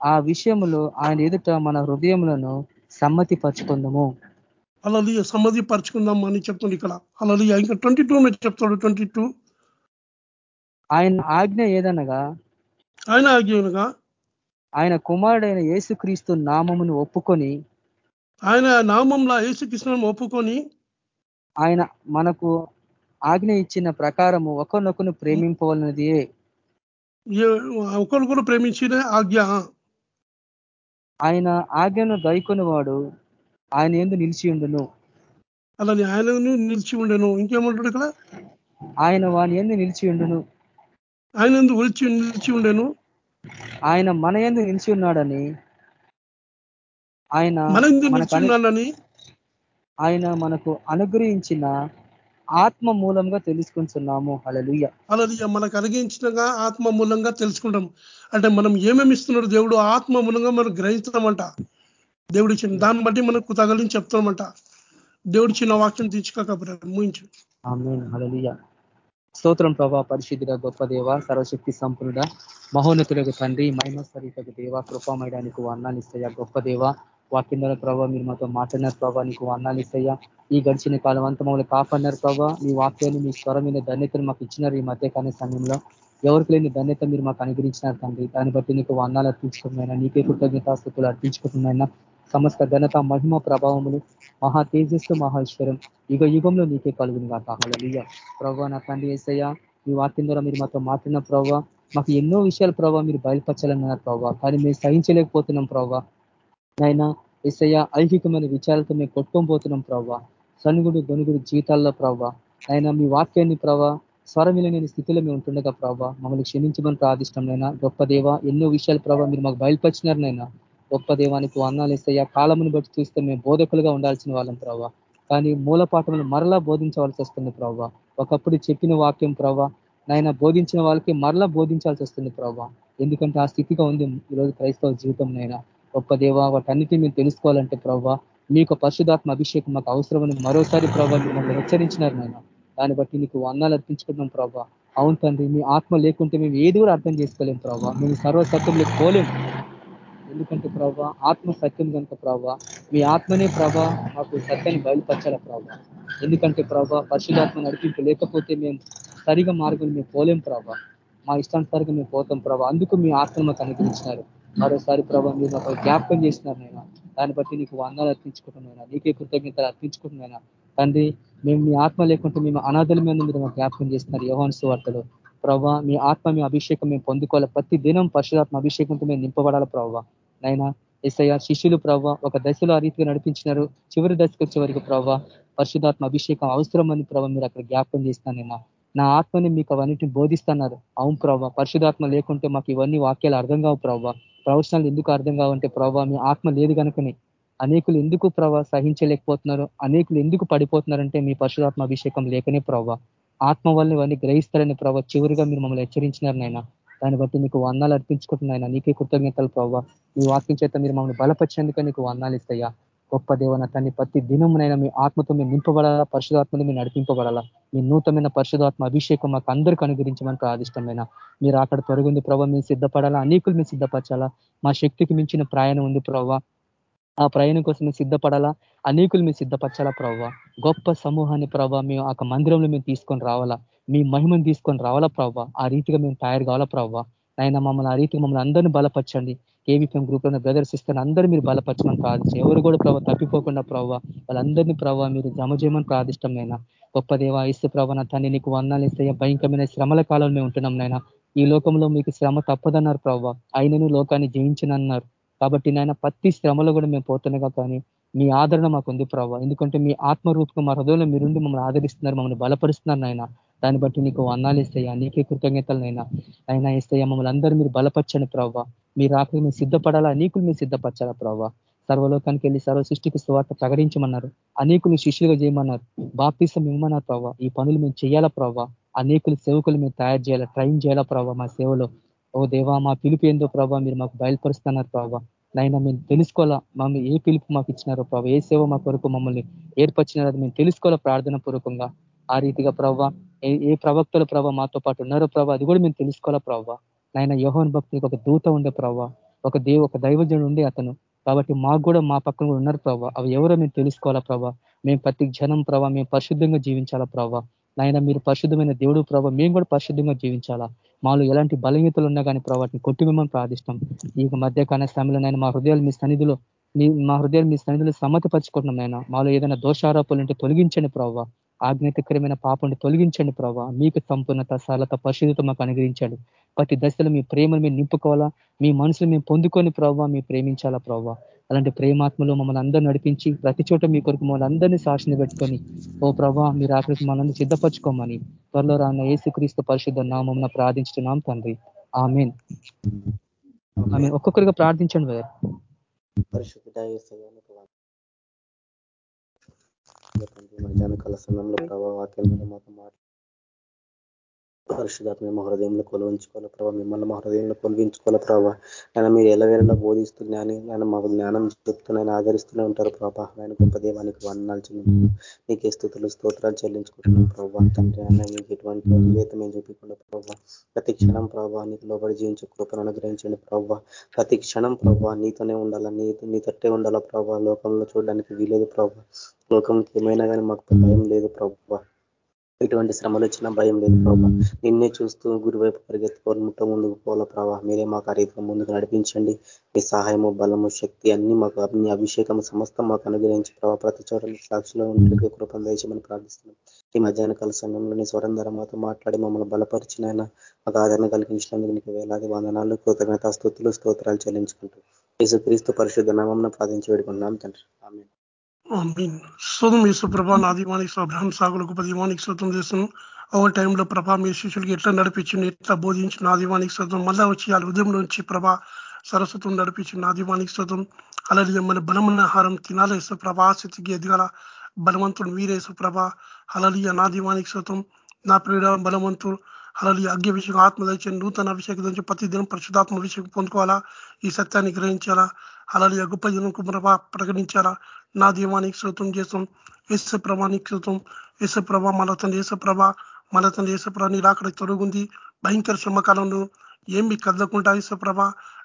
ఆ విషయములో ఆయన ఎదుట మన హృదయములను సమ్మతి పరుచుకుందాము అలలియ సమ్మతి పరుచుకుందాం అని చెప్తుంది ఇక్కడ. అలలియ ఇంకా ట్వంటీ టూ చెప్తాడు ట్వంటీ టూ ఆయన ఆజ్ఞ ఏదనగా? ఆయన ఆజ్ఞలుగా ఆయన కుమారుడైన యేసుక్రీస్తు నామమును ఒప్పుకొని ఆయన నామంలో యేసుకృష్ణం ఒప్పుకొని ఆయన మనకు ఆజ్ఞ ఇచ్చిన ప్రకారము ఒకరినొకరు ప్రేమింపవలనది ఒకరికొకరు ప్రేమించిన ఆజ్ఞ. ఆయన ఆజ్ఞను గైకొని వాడు ఆయన ఎందు నిలిచి ఉండును. అలాని ఆయనను నిలిచి ఉండెను. ఇంకేమంటాడు ఇక్కడ? ఆయన వాని ఎందు నిలిచి ఉండును. ఆయన ఎందుకు ఒలిచి నిలిచి ఉండెను. ఆయన మన ఎందు నిలిచి ఉన్నాడని ఆయన మన నిలిచి ఆయన మనకు అనుగ్రహించిన ఆత్మ మూలంగా తెలుసుకుంటున్నాము. హల్లెలూయా. అలాది మనకు కలిగించినగా ఆత్మ మూలంగా తెలుసుకుంటాం. అంటే మనం ఏమేమి ఇస్తున్నాడు దేవుడు ఆత్మ మూలంగా మనం గ్రహిస్తామంట దేవుడు ఇచ్చిన దాన్ని బట్టి మనకు తగలిని చెప్తామంట దేవుడు చిన్న వాక్యం తీర్చుకోకపోతే ముగించు. ఆమేన్. హల్లెలూయా. స్తోత్రం ప్రభా పరిశుద్ధుడ గొప్ప దేవ సర్వశక్తి సంపన్నుడ మహోన్నతులకు తండ్రి మహిమ స్వరూపకు దేవ కృపామయడానికి వర్ణాలు ఇస్తాయా గొప్ప దేవ. వాక్యంలో ప్రభావ మీరు మాతో మాట్లాడినారు ప్రభావ నీకు వర్ణాలు ఇస్తాయా ఈ గడిచిన కాలం అంతా మమ్మల్ని కాపాడినారు ప్రభావ మీ వాక్యాన్ని మీ స్వరమైన ధన్యతను మాకు ఇచ్చినారు ఈ మధ్యకాల సమయంలో. ఎవరికి లేని ధన్యత మీరు మాకు అనుగ్రహించినారు తండ్రి. దాన్ని బట్టి నీకు వర్ణాలు అర్పించుకుంటున్నాయినా నీకే కృతజ్ఞతాస్తుతులు అర్పించుకుంటున్నాయినా సమస్త ఘనత మహిమ ప్రభావములు మహా తేజస్సు మహేశ్వరం యుగ యుగంలో నీకే కలుగును కాక హల్లెలూయా. ప్రభావ నా తండ్రి ఏసయ్యా ఈ వాక్యం ద్వారా మీరు మాతో మాట్లాడిన ప్రభావ మాకు ఎన్నో విషయాలు ప్రభావ మీరు బయలుపరచాలన్నారు ప్రభావ కానీ మేము సహించలేకపోతున్నాం ప్రభావ నైనా ఎస్ఐ ఐహికమైన విచారాలతో మేము కొట్టుకోబోతున్నాం ప్రవ్వా. సనుగుడు గొనుగుడు జీవితాల్లో ప్రవ్వా. ఆయన మీ వాక్యాన్ని ప్రభావ స్వరమిలనేని స్థితిలో మేము ఉంటుండగా ప్రభావ మమ్మల్ని క్షమించమని ప్రార్థిష్టంనైనా గొప్ప దేవ ఎన్నో విషయాలు ప్రభావ మీరు మాకు బయలుపరిచినారు నైనా గొప్ప దేవానికి వర్ణాలు ఇస్తాయా కాలమును బట్టి చూస్తే మేము బోధకులుగా ఉండాల్సిన వాళ్ళం ప్రభావ కానీ మూలపాఠములు మరలా బోధించవలసి వస్తుంది ప్రభావ ఒకప్పుడు చెప్పిన వాక్యం ప్రభావ నాయన బోధించిన వాళ్ళకి మరలా బోధించాల్సి వస్తుంది ప్రభావ ఎందుకంటే ఆ స్థితిగా ఉంది ఈరోజు క్రైస్తవ జీవితం నైనా గొప్ప దేవ వాటన్నిటిని మేము తెలుసుకోవాలంటే ప్రభావ మీకు పరిశుధాత్మ అభిషేకం మాకు అవసరమని మరోసారి ప్రభావ మిమ్మల్ని హెచ్చరించినారు నాయన. దాన్ని బట్టి నీకు వర్ణాలు అర్పించుకుంటున్నాం ప్రభావ అవును తండ్రి మీ ఆత్మ లేకుంటే మేము ఏది కూడా అర్థం చేసుకోలేం ప్రభావ మేము సర్వసత్యంలో పోలేం. ఎందుకంటే ప్రభావ ఆత్మ సత్యం కనుక ప్రభావ మీ ఆత్మనే ప్రభా మాకు సత్యాన్ని బయలుపరచాల ప్రభావ ఎందుకంటే ప్రభా పరిశుధాత్మ నడిపింపు లేకపోతే మేము సరిగా మార్గం మేము పోలేం ప్రభా మా ఇష్టానుసారిగా మేము పోతాం ప్రభా అందుకు మీ ఆత్మ మాకు అనుగ్రహించినారు. మరోసారి ప్రభావ మీరు మాకు జ్ఞాపకం చేసినారు నేను దాన్ని బట్టి నీకు వందాలు అర్పించుకుంటున్నాయినా నీకే కృతజ్ఞతలు అర్పించుకుంటున్నాయినా తండ్రి మేము మీ ఆత్మ లేకుంటే మేము అనాథల మీద మీరు మాకు జ్ఞాపకం చేస్తున్నారు యోహాన్ వార్తలు ప్రభావ మీ ఆత్మ మీ అభిషేకం మేము పొందుకోవాలి. ప్రతి దినం పరిశుధాత్మ అభిషేకంతో మేము నింపబడాలి ప్రభావ నైనా ఎస్ఐ శిష్యులు ప్రభావ ఒక దశలో ఆ రీతిగా నడిపించినారు. చివరి దశకు వచ్చే వరకు ప్రభావ పరిశుధాత్మ అభిషేకం అవసరం అని ప్రభావ మీరు అక్కడ జ్ఞాపకం చేస్తానైనా నా ఆత్మని మీకు అవన్నిటిని బోధిస్తున్నారు. అవును ప్రభావ పరిశుధాత్మ లేకుంటే మాకు ఇవన్నీ వాక్యాలు అర్థం కావు ప్రభావ ప్రవచనాలు ఎందుకు అర్థం కావంటే ప్రభావ మీ ఆత్మ లేదు కనుకనే అనేకులు ఎందుకు ప్రభావ సహించలేకపోతున్నారు? అనేకులు ఎందుకు పడిపోతున్నారంటే మీ పరశురాత్మ అభిషేకం లేకనే ప్రభావ ఆత్మ వల్ల ఇవన్నీ గ్రహిస్తారని ప్రభావ చివరిగా మీరు మమ్మల్ని హెచ్చరించినారు నాయన. దాన్ని బట్టి నీకు వందాలు అర్పించుకుంటున్నాయన. నీకే కృతజ్ఞతలు ప్రభావ ఈ వాక్యం చేత మీరు మమ్మల్ని బలపరిచేందుకు నీకు వందాలు ఇస్తాయా. గొప్ప దేవన తన్ని ప్రతి దినమునైనా మీ ఆత్మతో మేము నింపబడాలా? పరిశుధాత్మని మీరు నడిపింపబడాలా? మీ నూతనమైన పరిశుధాత్మ అభిషేకం మాకు అందరికీ అనుగ్రహించమని ప్రాదిష్టమైన మీరు అక్కడ తొలగింది ప్రభావ మేము సిద్ధపడాలా? అనేకులు మేము సిద్ధపరచాలా? మా శక్తికి మించిన ప్రయాణం ఉంది ప్రభావ ఆ ప్రయాణం కోసం మేము సిద్ధపడాలా? అనేకులు మేము సిద్ధపరచాలా ప్రవ్వ గొప్ప సమూహాన్ని ప్రభావ మేము ఆ మందిరంలో మేము తీసుకొని రావాలా? మీ మహిమను తీసుకొని రావాలా ప్రవ్వ ఆ రీతిగా మేము తయారు కావాలా ప్రవ్వ ఆయన మమ్మల్ని ఆ రీతికి మమ్మల్ని అందరినీ బలపరచండి. కేవీపీఎం గ్రూప్లో బ్రదర్స్ ఇస్తాను అందరూ మీరు బలపరచమని ప్రార్థించి ఎవరు కూడా ప్రభావ తప్పిపోకుండా ప్రభావ వాళ్ళందరినీ ప్రభావ మీరు జమ చేయమని ప్రార్థిష్టం నైనా గొప్ప దేవ ఇసు ప్రభావ తన్ని నీకు వందాలు ఇస్తే భయంకరమైన శ్రమల కాలంలో మేము ఉంటున్నాం నాయన. ఈ లోకంలో మీకు శ్రమ తప్పదన్నారు ప్రభావ అయినను లోకాన్ని జయించినన్నారు. కాబట్టి నాయన ప్రతి శ్రమలో కూడా మేము పోతున్నాగా కానీ మీ ఆదరణ మాకు ఉంది ప్రభావ ఎందుకంటే మీ ఆత్మరూపం మా హృదయంలో మీరుండి మమ్మల్ని ఆదరిస్తున్నారు మమ్మల్ని బలపరుస్తున్నారు నాయన. దాన్ని బట్టి నీకు వందాలు ఇస్తాయా. నీకే కృతజ్ఞతలనైనా అయినా ఇస్తాయా. మమ్మల్ని అందరూ మీరు బలపరచండి ప్రభావ మీరు ఆకలి మీరు సిద్ధపడాలా? అనేకులు మీరు సిద్ధపరచాలా ప్రభావ సర్వలోకానికి వెళ్ళి సర్వ సృష్టికి స్వార్థ ప్రకటించమన్నారు. అనేకులు శిష్యులుగా చేయమన్నారు. బాప్తీసం ఇవ్వమన్నారు ప్రభావ ఈ పనులు మేము చేయాలా ప్రభావ అనేకులు సేవకులు మేము తయారు చేయాలా? ట్రైన్ చేయాలా ప్రవ్వ మా సేవలో? ఓ దేవా మా పిలుపు ఏందో ప్రభావ మీరు మాకు బయలుపరుస్తున్నారు ప్రభావ నైనా మేము తెలుసుకోవాలా? మమ్మల్ని ఏ పిలుపు మాకు ఇచ్చినారో ప్రభావ ఏ సేవ మా కొరకు మమ్మల్ని ఏర్పరిచినారో అది మేము తెలుసుకోవాలా ప్రార్థన పూర్వకంగా? ఆ రీతిగా ప్రభావ ఏ ప్రవక్తల ప్రభావ మాతో పాటు ఉన్నారో ప్రభావ అది కూడా మేము తెలుసుకోవాలా ప్రభావ నాయన యోహన్ భక్తులకు ఒక దూత ఉండే ప్రభావ ఒక దేవు ఒక దైవజనుడు ఉండే అతను. కాబట్టి మాకు కూడా మా పక్కన కూడా ఉన్నారు ప్రభావ అవి ఎవరో మేము తెలుసుకోవాలా ప్రభావ మేము ప్రతి జనం ప్రభావ మేము పరిశుద్ధంగా జీవించాలా ప్రభావ నాయన మీరు పరిశుద్ధమైన దేవుడు ప్రభావ మేము కూడా పరిశుద్ధంగా జీవించాలా? మాలో ఎలాంటి బలహీతలు ఉన్నా కానీ ప్రభావిని కొట్టి మిమ్మల్ని ప్రార్థిస్తాం. ఈ మధ్యకాల సమయంలో నేను మా హృదయాలు మీ సన్నిధిలో మా హృదయాలు మీ సన్నిధిలో సమ్మతపరచుకుంటున్నాం నాయన. మాలో ఏదైనా దోషారోపణలు ఉంటే తొలగించండి ప్రభావ ఆజ్ఞాతకరమైన పాపండి తొలగించండి ప్రభావ మీకు సంపూర్ణత సరళత పరిశుద్ధత మాకు అనుగ్రహించాడు. ప్రతి దశలో మీ ప్రేమను మేము నింపుకోవాలా? మీ మనసులు మేము పొందుకొని ప్రభావ మీ ప్రేమించాలా ప్రభావ అలాంటి ప్రేమాత్మలో మమ్మల్ని అందరూ నడిపించి ప్రతి చోట మీ కొరకు మమ్మల్ని అందరినీ సాక్షిని పెట్టుకొని ఓ ప్రభా మీరు ఆకలికి మనందరూ సిద్ధపరచుకోమని త్వరలో రాన్న ఏసుక్రీస్తు పరిశుద్ధ నామం ప్రార్థించుతున్నాం తండ్రి. ఆమెన్. ఆమె ఒక్కొక్కరిగా ప్రార్థించండి పరిశుద్ధ తండ్రి మధ్యాహ్న కాల సమయంలో ప్రభావ వాక్యం మాతో మాట్లాడు పరిశుధాత్మ మేము హృదయంలో కొలవించుకోవాలి ప్రభావ మిమ్మల్ని మా హృదయంలో కొలివించుకోవాలి ప్రభావ ఆయన మీరు ఎలా బోధిస్తున్నాయని నేను మాకు జ్ఞానం చెప్తున్నాయని ఆదరిస్తూనే ఉంటారు ప్రభా. ఆయన గొప్ప దేవానికి వందనాలు చెల్లించు నీకే స్థుతులు స్తోత్రాలు చెల్లించుకుంటున్నాం ప్రభావ తండ్రి ఆయన మీకు ఎటువంటి మేము చూపించకుండా ప్రభావ ప్రతి క్షణం ప్రభావ నీకు లోబడి జీవించే కృపను అనుగ్రహించండి ప్రభావ ప్రతి క్షణం ప్రభావ నీతోనే ఉండాలా? నీ నీ తట్టే ఉండాలా ప్రభావ లోకంలో చూడడానికి వీలేదు ప్రభావ లోకంకి ఏమైనా కానీ మాకు భయం లేదు ప్రభావ ఎటువంటి శ్రమలు వచ్చినా భయం లేదు ప్రభావ నిన్నే చూస్తూ గురువైపు పరిగెత్తుకోవాలి ముట్ట ముందుకు పోవాల ప్రభావ మీరే మాకు ఆ ముందుకు నడిపించండి. మీ సహాయము బలము శక్తి అన్ని మాకు మీ అభిషేకం సమస్తం మాకు అనుగ్రహించి ప్రభావ ప్రతి చోట సాక్షిలో ఉంటే కృపం వేయమని ప్రార్థిస్తున్నాం. ఈ మధ్యాహ్న కాల సమయంలో నీ స్వరం ద్వారా మాతో మాట్లాడి మమ్మల్ని బలపరిచిన మాకు ఆదరణ కలిగించినందుకు నీకు వేలాది వందనాలు కృతజ్ఞత స్థుతులు స్తోత్రాలు చెల్లించుకుంటూ. యేసుక్రీస్తు పరిశుద్ధ నామం ప్రార్థించి వేడుకున్నాం తండ్రి. ఆమె శోధం యేసు ప్రభా నా దీవానికి అబ్రహం సాగులకు దీవానికి శోతం చేస్తున్నాం. ఓవర్ టైంలో ప్రభా మీ శిష్యులకి ఎట్లా నడిపించింది ఎట్లా బోధించి నా దీవానికి శోతం మళ్ళా వచ్చి వాళ్ళ ఉదయం నుంచి ప్రభా సరస్వతం నడిపించి నా దీవానికి శోతం అలాగే మన బలమైన ఆహారం తినాలి ప్రభా స్థితికి ఎదగాల. బలవంతుడు మీరేసు ప్రభ అలలియ నా దీవానికి శోతం నా ప్రియుడ బలవంతుడు. అలలి అగ్ఞ విషయం ఆత్మ దయచేసి నూతన అభిషేకం ప్రతి దినం పరిశుధాత్మ అభిషేకం పొందుకోవాలా? ఈ సత్యాన్ని గ్రహించాలా? అలలి గొప్ప జనంకు ప్రభా ప్రకటించాలా? నా దీవానికి శృతం చేస్తాం. ఎస్ ప్రభానికి శృతం ఎస్ ప్రభ మన తండ్రి ఏస ప్రభ మన తండ్రి ప్రభ నీ రాకడ తొలగుంది. భయంకర శ్రమకాలంలో ఏమి కదలకుండా ఏస ప్రభ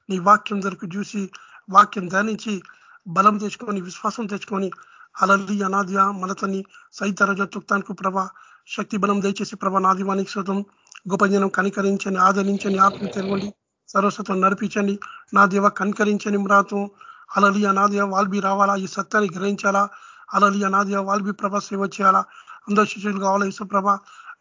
నీ వాక్యం దగ్గరకు చూసి వాక్యం ధ్యానించి బలం తెచ్చుకొని విశ్వాసం తెచ్చుకొని అలల్లి అనాదియ మనతని సైతరజ తుక్తానికి ప్రభ శక్తి బలం దయచేసి ప్రభ నాదివానికి శృతం గొప్ప జనం కనికరించని ఆదరించని ఆత్మ తెరవండి సరస్వతం నడిపించండి. నా దేవ కనికరించని మ్రాతం అలలి దేవ వాల్బి రావాలా? ఈ సత్యాన్ని గ్రహించాలా? అలలియ నా దేవ వాల్బి ప్రభ సేవ చేయాలా? అందరు శిష్యులు కావాలా? ప్రభ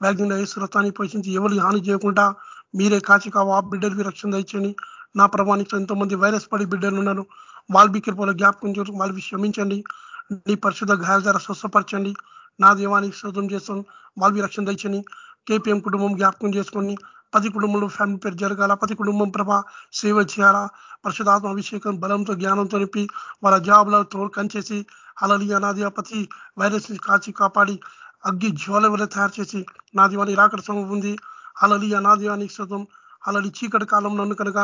వ్యాగ్న యేసు రథాన్ని పోషించి ఎవరు హాని చేయకుండా మీరే కాచి కావా బిడ్డలకి రక్షణ తెచ్చండి నా ప్రభానికి ఎంతో మంది వైరస్ పడి బిడ్డలు ఉన్నారు. వాల్బి కృపలో జ్ఞాపకం చేయడం వాళ్ళవి క్షమించండి. నీ పరిశుద్ధ గాయాల ద్వారా స్వస్థపరచండి. నా దేవానికి శోధం చేస్తాం. వాల్బి రక్షణ తెచ్చని కేపీఎం కుటుంబం జ్ఞాపకం చేసుకొని పది కుటుంబంలో ఫ్యామిలీ పేరు జరగాల పది కుటుంబం ప్రభ సేవ చేయాలా. పరిశుధాత్మ అభిషేకం బలంతో జ్ఞానంతో నింపి వాళ్ళ జాబ్లో తోడుకని చేసి అలలి అనాది ప్రతి వైరస్ని కాచి కాపాడి అగ్గి జ్వాల వల్ల తయారు చేసి నా దివాణి రాకడ సమయం ఉంది. అలలి అనాదివానికి శుతం అలలి చీకటి కాలం నన్ను కనుక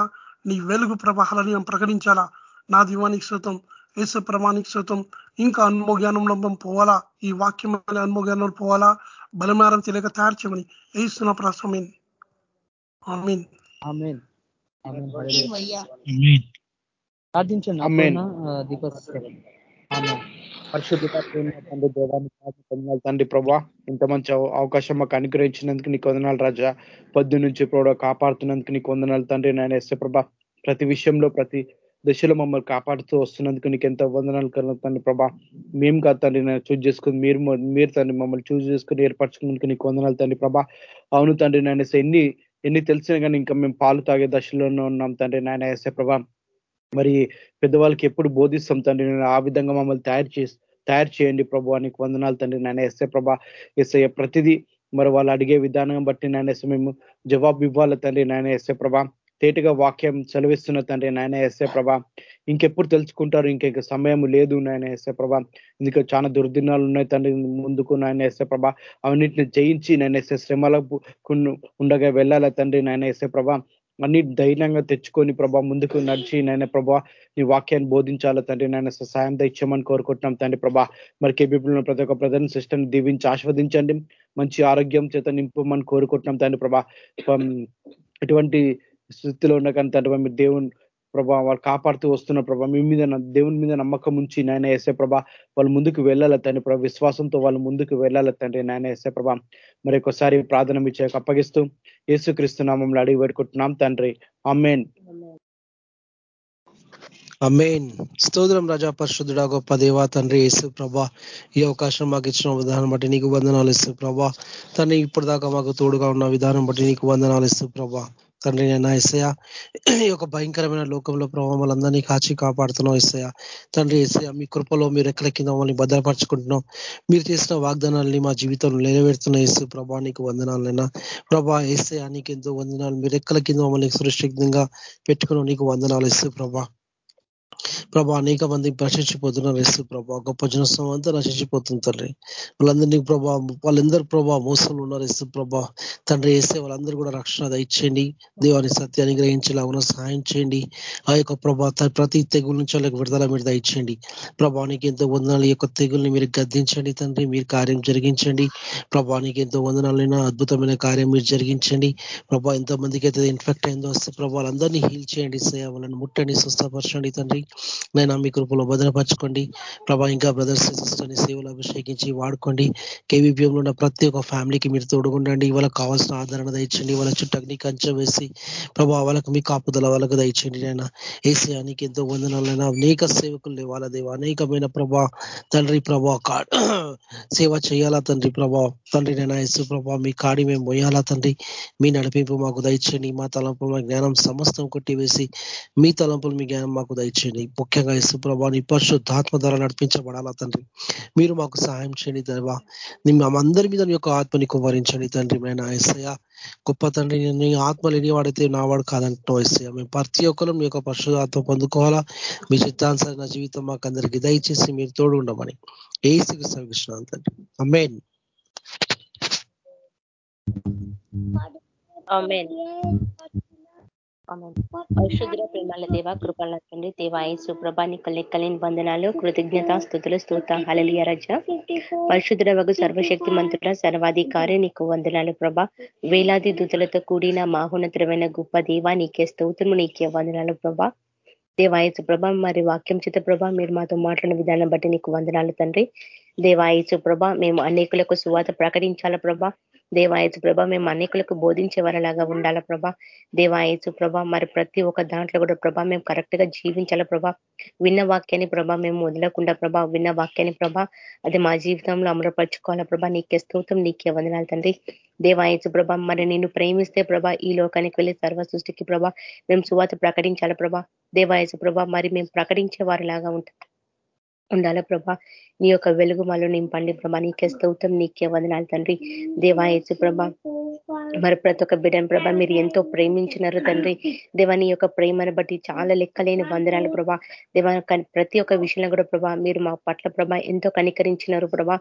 నీ వెలుగు ప్రభ అలని ప్రకటించాలా? నా దీవానికి శుతం ఏసు ప్రమాణిక శతం ఇంకా అనుభవ జ్ఞానంలో పోవాలా? ఈ వాక్యం అనుభవ జ్ఞానంలో పోవాలా? బలమారం తెలియక తయారు చేయమని ప్రార్థించండి. పరిశుద్ధత ప్రేమ తండ్రి దేవాన్ని తండ్రి ప్రభా ఇంత మంచి అవ- అవకాశం మాకు అనుగ్రహించినందుకు నీకు వందనాలు రాజా. పొద్దు నుంచి ప్రభా కాపాడుతున్నందుకు నీకు వందనాలు తండ్రి నాయన ఎస్ఏ ప్రభా. ప్రతి విషయంలో ప్రతి దశలో మమ్మల్ని కాపాడుతూ వస్తున్నందుకు నీకు ఎంత వందనాలు కలుగు తండ్రి ప్రభా. మేము కాదు తండ్రి నేను చూజ్ చేసుకుని మీరు మీరు తండ్రి మమ్మల్ని చూజ్ చేసుకుని ఏర్పరచుకున్నందుకు నీకు వందనాలు తండ్రి ప్రభా. అవును తండ్రి నేను ఎన్ని ఎన్ని తెలిసినా కానీ ఇంకా మేము పాలు తాగే దశలోనే ఉన్నాం తండ్రి నాయన ఎస్ఏ ప్రభా. మరి పెద్దవాళ్ళకి ఎప్పుడు బోధిస్తాం తండ్రి నేను ఆ విధంగా మమ్మల్ని తయారు చేసి తయారు చేయండి ప్రభు నీకు వందనాలు తండ్రి నాయన ఎస్ఏ ప్రభా. ఎస్ఐ ప్రతిదీ మరి వాళ్ళు అడిగే విధానం బట్టి నాయన మేము జవాబు ఇవ్వాలి తండ్రి నాయన ఎస్ఏ ప్రభా. తేటగా వాక్యం చదివిస్తున్న తండ్రి నాయన ఎస్ఏ ప్రభా ఇంకెప్పుడు తెలుసుకుంటారు ఇంకెక సమయం లేదు నాయన ఎస్ఏ ప్రభా. ఇంకా చాలా దుర్దినాలు ఉన్నాయి తండ్రి ముందుకు నాయన ఎస్ఏ ప్రభా. అవన్నింటిని జయించి నాయన ఎస్ఏ శ్రమలకు ఉండగా వెళ్ళాలి తండ్రి నాయన ఎస్ఏ ప్రభా. అన్ని ధైర్యంగా తెచ్చుకొని ప్రభా ముందుకు నడిచి నాయన ప్రభా నీ వాక్యాన్ని బోధించాలి తండ్రి నాయన సహాయం తెచ్చామని కోరుకుంటున్నాం తండ్రి ప్రభా. మరి కేబీపీలో ప్రతి ఒక్క ప్రధాన సిస్టర్ని దీవించి ఆస్వాదించండి మంచి ఆరోగ్యం చేత నింపమని కోరుకుంటున్నాం తండ్రి ప్రభా. ఇటువంటి స్థితిలో ఉన్న తండ్రి మీరు దేవుని ప్రభా వాళ్ళు కాపాడుతూ వస్తున్న ప్రభా మీ మీద దేవుని మీద నమ్మకం ఉంచి నాయన వేసే ప్రభా వాళ్ళు ముందుకు వెళ్ళాల తండ్రి ప్రభా విశ్వాసంతో వాళ్ళు ముందుకు వెళ్ళాల తండ్రి నాయన వేసే ప్రభా మరి ఒకసారి ప్రార్థన ఇచ్చే అప్పగిస్తూ యేసుక్రీస్తు నామంలో అడిగి పెట్టుకుంటున్నాం తండ్రి. అమ్మేన్ అమ్మేన్ స్తోత్రం రజా పరిశుద్ధుడా గొప్ప దేవా తండ్రి యేసు ప్రభా ఈ అవకాశం మాకు ఇచ్చిన విధానం బట్టి నీకు వందనాలు ఇస్తూ ప్రభా. తండ్రి ఇప్పటిదాకా మాకు తోడుగా ఉన్న విధానం బట్టి నీకు వందనాలు ఇస్తూ ప్రభా. తండ్రి నైనా ఎస్ఐయా ఈ యొక్క భయంకరమైన లోకంలో ప్రభావాలందరినీ కాచి కాపాడుతున్నాం ఎస్ఐయా తండ్రి ఎస్ఐయా మీ కృపలో మీరు ఎక్కడ కింద మమ్మల్ని భద్రపరచుకుంటున్నాం మీరు చేసిన వాగ్దానాలని మా జీవితంలో నెరవేరుతున్న ఎస్సు ప్రభా నీకు వందనాలైనా ప్రభా ఎస్ఐయా నీకు ఎంతో వందనాలు. మీరు ఎక్కడ కింద మమ్మల్ని సురక్షితంగా పెట్టుకున్నాం నీకు వందనాలు ఇస్తూ ప్రభా. ప్రభా అనేక మంది నశించిపోతున్నారు ఎస్ ప్రభా గొప్ప జనస్వం అంతా నశించిపోతుంది తండ్రి వాళ్ళందరినీ ప్రభా వాళ్ళందరూ ప్రభా మోసంలో ఉన్నారు ఎస్ ప్రభా. తండ్రి వేసే వాళ్ళందరూ కూడా రక్షణ దయచేయండి. దేవాన్ని సత్యాన్ని గ్రహించేలాగా సహాయం చేయండి. ఆ యొక్క ప్రభా ప్రతి తెగుల నుంచి వాళ్ళకి విడుదల మీరు దయచేయండి. ప్రభానికి ఎంతో వందనాలు ఈ యొక్క తెగుల్ని మీరు గద్దించండి తండ్రి మీరు కార్యం జరిగించండి. ప్రభానికి ఎంతో వందనాలైనా అద్భుతమైన కార్యం మీరు జరిగించండి. ప్రభా ఎంతో మందికి అయితే ఇన్ఫెక్ట్ అయిందో వస్తే ప్రభా వాళ్ళందరినీ హీల్ చేయండి. సేవ వాళ్ళని ముట్టండి స్వస్థపరచండి తండ్రి. నైనా మీ కృపలో భద్రపరచుకోండి. ప్రభా ఇంకా బ్రదర్స్ సిస్టర్ని సేవలు అభిషేకించి వాడుకోండి. కేవీపీఎంలో ఉన్న ప్రతి ఒక్క ఫ్యామిలీకి మీరు తోడుగుండండి. వాళ్ళకి కావాల్సిన ఆదరణ దయచండి వాళ్ళ చుట్టూ కంచె వేసి ప్రభా వాళ్ళకి మీ కాపుదల వాళ్ళకు దయచండి నేను ఏసీయానికి ఎంతో వందనాలైనా అనేక సేవకులు వాళ్ళ దేవ? అనేకమైన ప్రభా తండ్రి ప్రభా సేవ చేయాలా తండ్రి ప్రభా? తండ్రి నైనా యేసు ప్రభా మీ కాడి మేము పోయాలా తండ్రి? మీ నడిపింపు మాకు దయచండి మా తలంపులు మా జ్ఞానం సమస్తం కొట్టివేసి మీ తలంపులు మీ జ్ఞానం మాకు దయచండి తండ్రి. ముఖ్యంగా యేసు ప్రభా నీ పరిశుద్ధాత్మ ద్వారా నడిపించబడాలా తండ్రి. మీరు మాకు సహాయం చేయండి దేవా. అందరి మీద యొక్క ఆత్మని కుమరించండి తండ్రి. మేము ఎస్సయ గొప్ప తండ్రి నీ ఆత్మ లేనివాడైతే నావాడు కాదంటున్నావు ఎస్సయ మేము ప్రతి ఒక్కరు మీ యొక్క పరిశుధాత్మ పొందుకోవాలా. మీ చిత్తానుసరి జీవితం మాకు అందరికి దయచేసి మీరు తోడు ఉండమని ఏ శ్రీకృష్ణ తండ్రి. అమ్మేన్ పరిశుద్ర ప్రేమాల దేవ కృపల తండ్రి దేవాయసు ప్రభానికి లెక్కలేని బంధనాలు కృతజ్ఞత స్థుతులు స్తోత హలలియ రజ. పరిశుద్ర వగు సర్వశక్తి మంత్రుల సర్వాధికారి నీకు వందనాలు ప్రభ. వేలాది దూతలతో కూడిన మాహోన్నతరమైన గొప్ప దేవా నీకే స్తోత్రము నీకే వందనాలు ప్రభా. దేవాయసు ప్రభ మరి వాక్యం చిత్త ప్రభ మీరు మాతో మాట్లాడిన విధానం బట్టి నీకు వందనాలు తండ్రి. దేవాయసు ప్రభ మేము అనేకులకు సువాత ప్రకటించాల ప్రభ. దేవాయచు ప్రభ మేము అనేకులకు బోధించే వారిలాగా ఉండాల ప్రభా? దేవాయచు ప్రభ మరి ప్రతి ఒక్క దాంట్లో కూడా ప్రభా మేము కరెక్ట్గా జీవించాల ప్రభా? విన్న వాక్యాన్ని ప్రభా మేము వదలకుండా ప్రభా విన్న వాక్యాన్ని ప్రభా అది మా జీవితంలో అమలుపరచుకోవాలా ప్రభా? నీకే స్తోత్రం నీకే వందనాలు తండ్రి. దేవాయచు ప్రభ మరి నిన్ను ప్రేమిస్తే ప్రభా ఈ లోకానికి వెళ్ళి సర్వ సృష్టికి ప్రభా మేము సువాత ప్రకటించాల ప్రభా? దేవాయచు ప్రభ మరి మేము ప్రకటించే వారిలాగా ఉంటాం ఉండాల ప్రభా? నీ యొక్క వెలుగు మాలో నింపండి ప్రభా నీకే స్తౌతం నీకే వందనాలు తండ్రి. దేవాయసు ప్రభ మరి ప్రతి ఒక్క బిడ్డను ప్రభ మీరు ఎంతో ప్రేమించినారు తండ్రి. దేవా నీ యొక్క ప్రేమను బట్టి చాలా లెక్కలేని వందనాలు ప్రభా. దేవా ప్రతి ఒక్క విషయంలో కూడా ప్రభా మీరు మా పట్ల ప్రభ ఎంతో కనికరించినారు ప్రభా.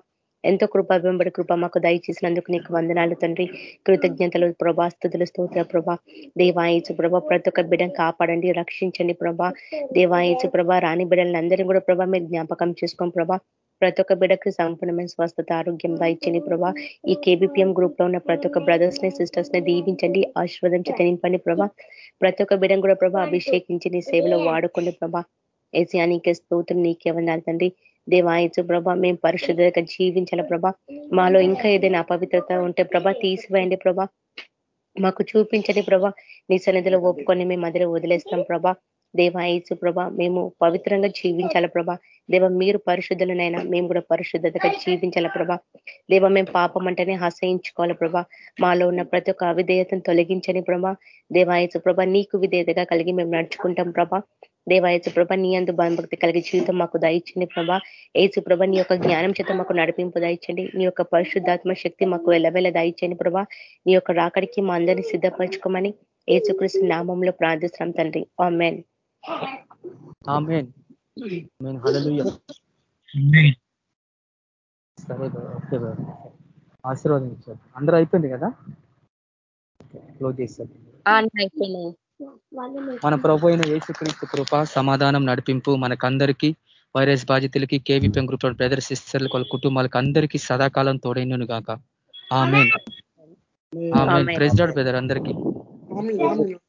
ఎంతో కృప వెంబడి కృప మాకు దయచేసినందుకు నీకు వందనాలు తండ్రి. కృతజ్ఞతలు ప్రభా స్థుతులు స్తోత్ర ప్రభా. దేవాయచు ప్రభా ప్రతి ఒక్క బిడ్డను కాపాడండి రక్షించండి ప్రభా. దేవాయచు ప్రభా రాణి బిడ్డలను అందరినీ కూడా ప్రభా మీరు జ్ఞాపకం చేసుకోం ప్రభా. ప్రతి ఒక్క బిడకు సంపూర్ణమైన స్వస్థత ఆరోగ్యం దాయించండి ప్రభా. ఈ కేబిపిఎం గ్రూప్లో ఉన్న ప్రతి ఒక్క బ్రదర్స్ని సిస్టర్స్ని దీవించండి ఆశీర్వదించి తినింపండి ప్రభా. ప్రతి ఒక్క బిడం కూడా ప్రభా అభిషేకించి నీ సేవలో వాడుకోండి ప్రభా. ఏసీ నీకే స్తోత్రం నీకే తండ్రి. దేవాయచు ప్రభ మేము పరిశుద్ధంగా జీవించాల ప్రభ? మాలో ఇంకా ఏదైనా అపవిత్రత ఉంటే ప్రభ తీసివేయండి ప్రభ. మాకు చూపించండి ప్రభ. నీ సన్నిధిలో ఒప్పుకొని మేము మధ్యలో వదిలేస్తాం ప్రభ. దేవాయచు ప్రభ మేము పవిత్రంగా జీవించాల ప్రభ. దేవ మీరు పరిశుద్ధులనైనా మేము కూడా పరిశుద్ధతగా జీవించాల ప్రభ. దేవ మేము పాపం అంటేనే హసయించుకోవాలి ప్రభ. మాలో ఉన్న ప్రతి ఒక్క అవిధేయతను తొలగించని ప్రభ. దేవాయచు ప్రభ నీకు విధేయతగా కలిగి మేము నడుచుకుంటాం ప్రభ. దేవాయచు ప్రభ నీ అందు భక్తి కలిగి జీవితం మాకు దయచండి ప్రభా. ఏసు ప్రభ నీ యొక్క జ్ఞానం చేత మాకు నడిపింపు దయచండి నీ యొక్క పరిశుద్ధాత్మ శక్తి మాకు వెళ్ళవేళ దయచండి ప్రభా. నీ యొక్క రాకడికి మా అందరినీ సిద్ధపరచుకోమని ఏసుకృష్ణ నామంలో ప్రార్థిస్తాం తండ్రి. ఆమెన్. సరే ఓకే ఆశీర్వాదం ఇచ్చారు. అందరూ అయిపోయింది కదా? క్లోజ్ చేశారు మన ప్రభు అయిన యేసుక్రీస్తు కృప సమాధానం నడిపింపు మనకందరికీ వైరస్ బాధితులకి కేవీపీఎం గ్రూప్ బ్రదర్ సిస్టర్లు వాళ్ళ కుటుంబాలకు అందరికీ సదాకాలం తోడైనను గాక. ఆమె ప్రెసిడెంట్ బ్రదర్ అందరికీ.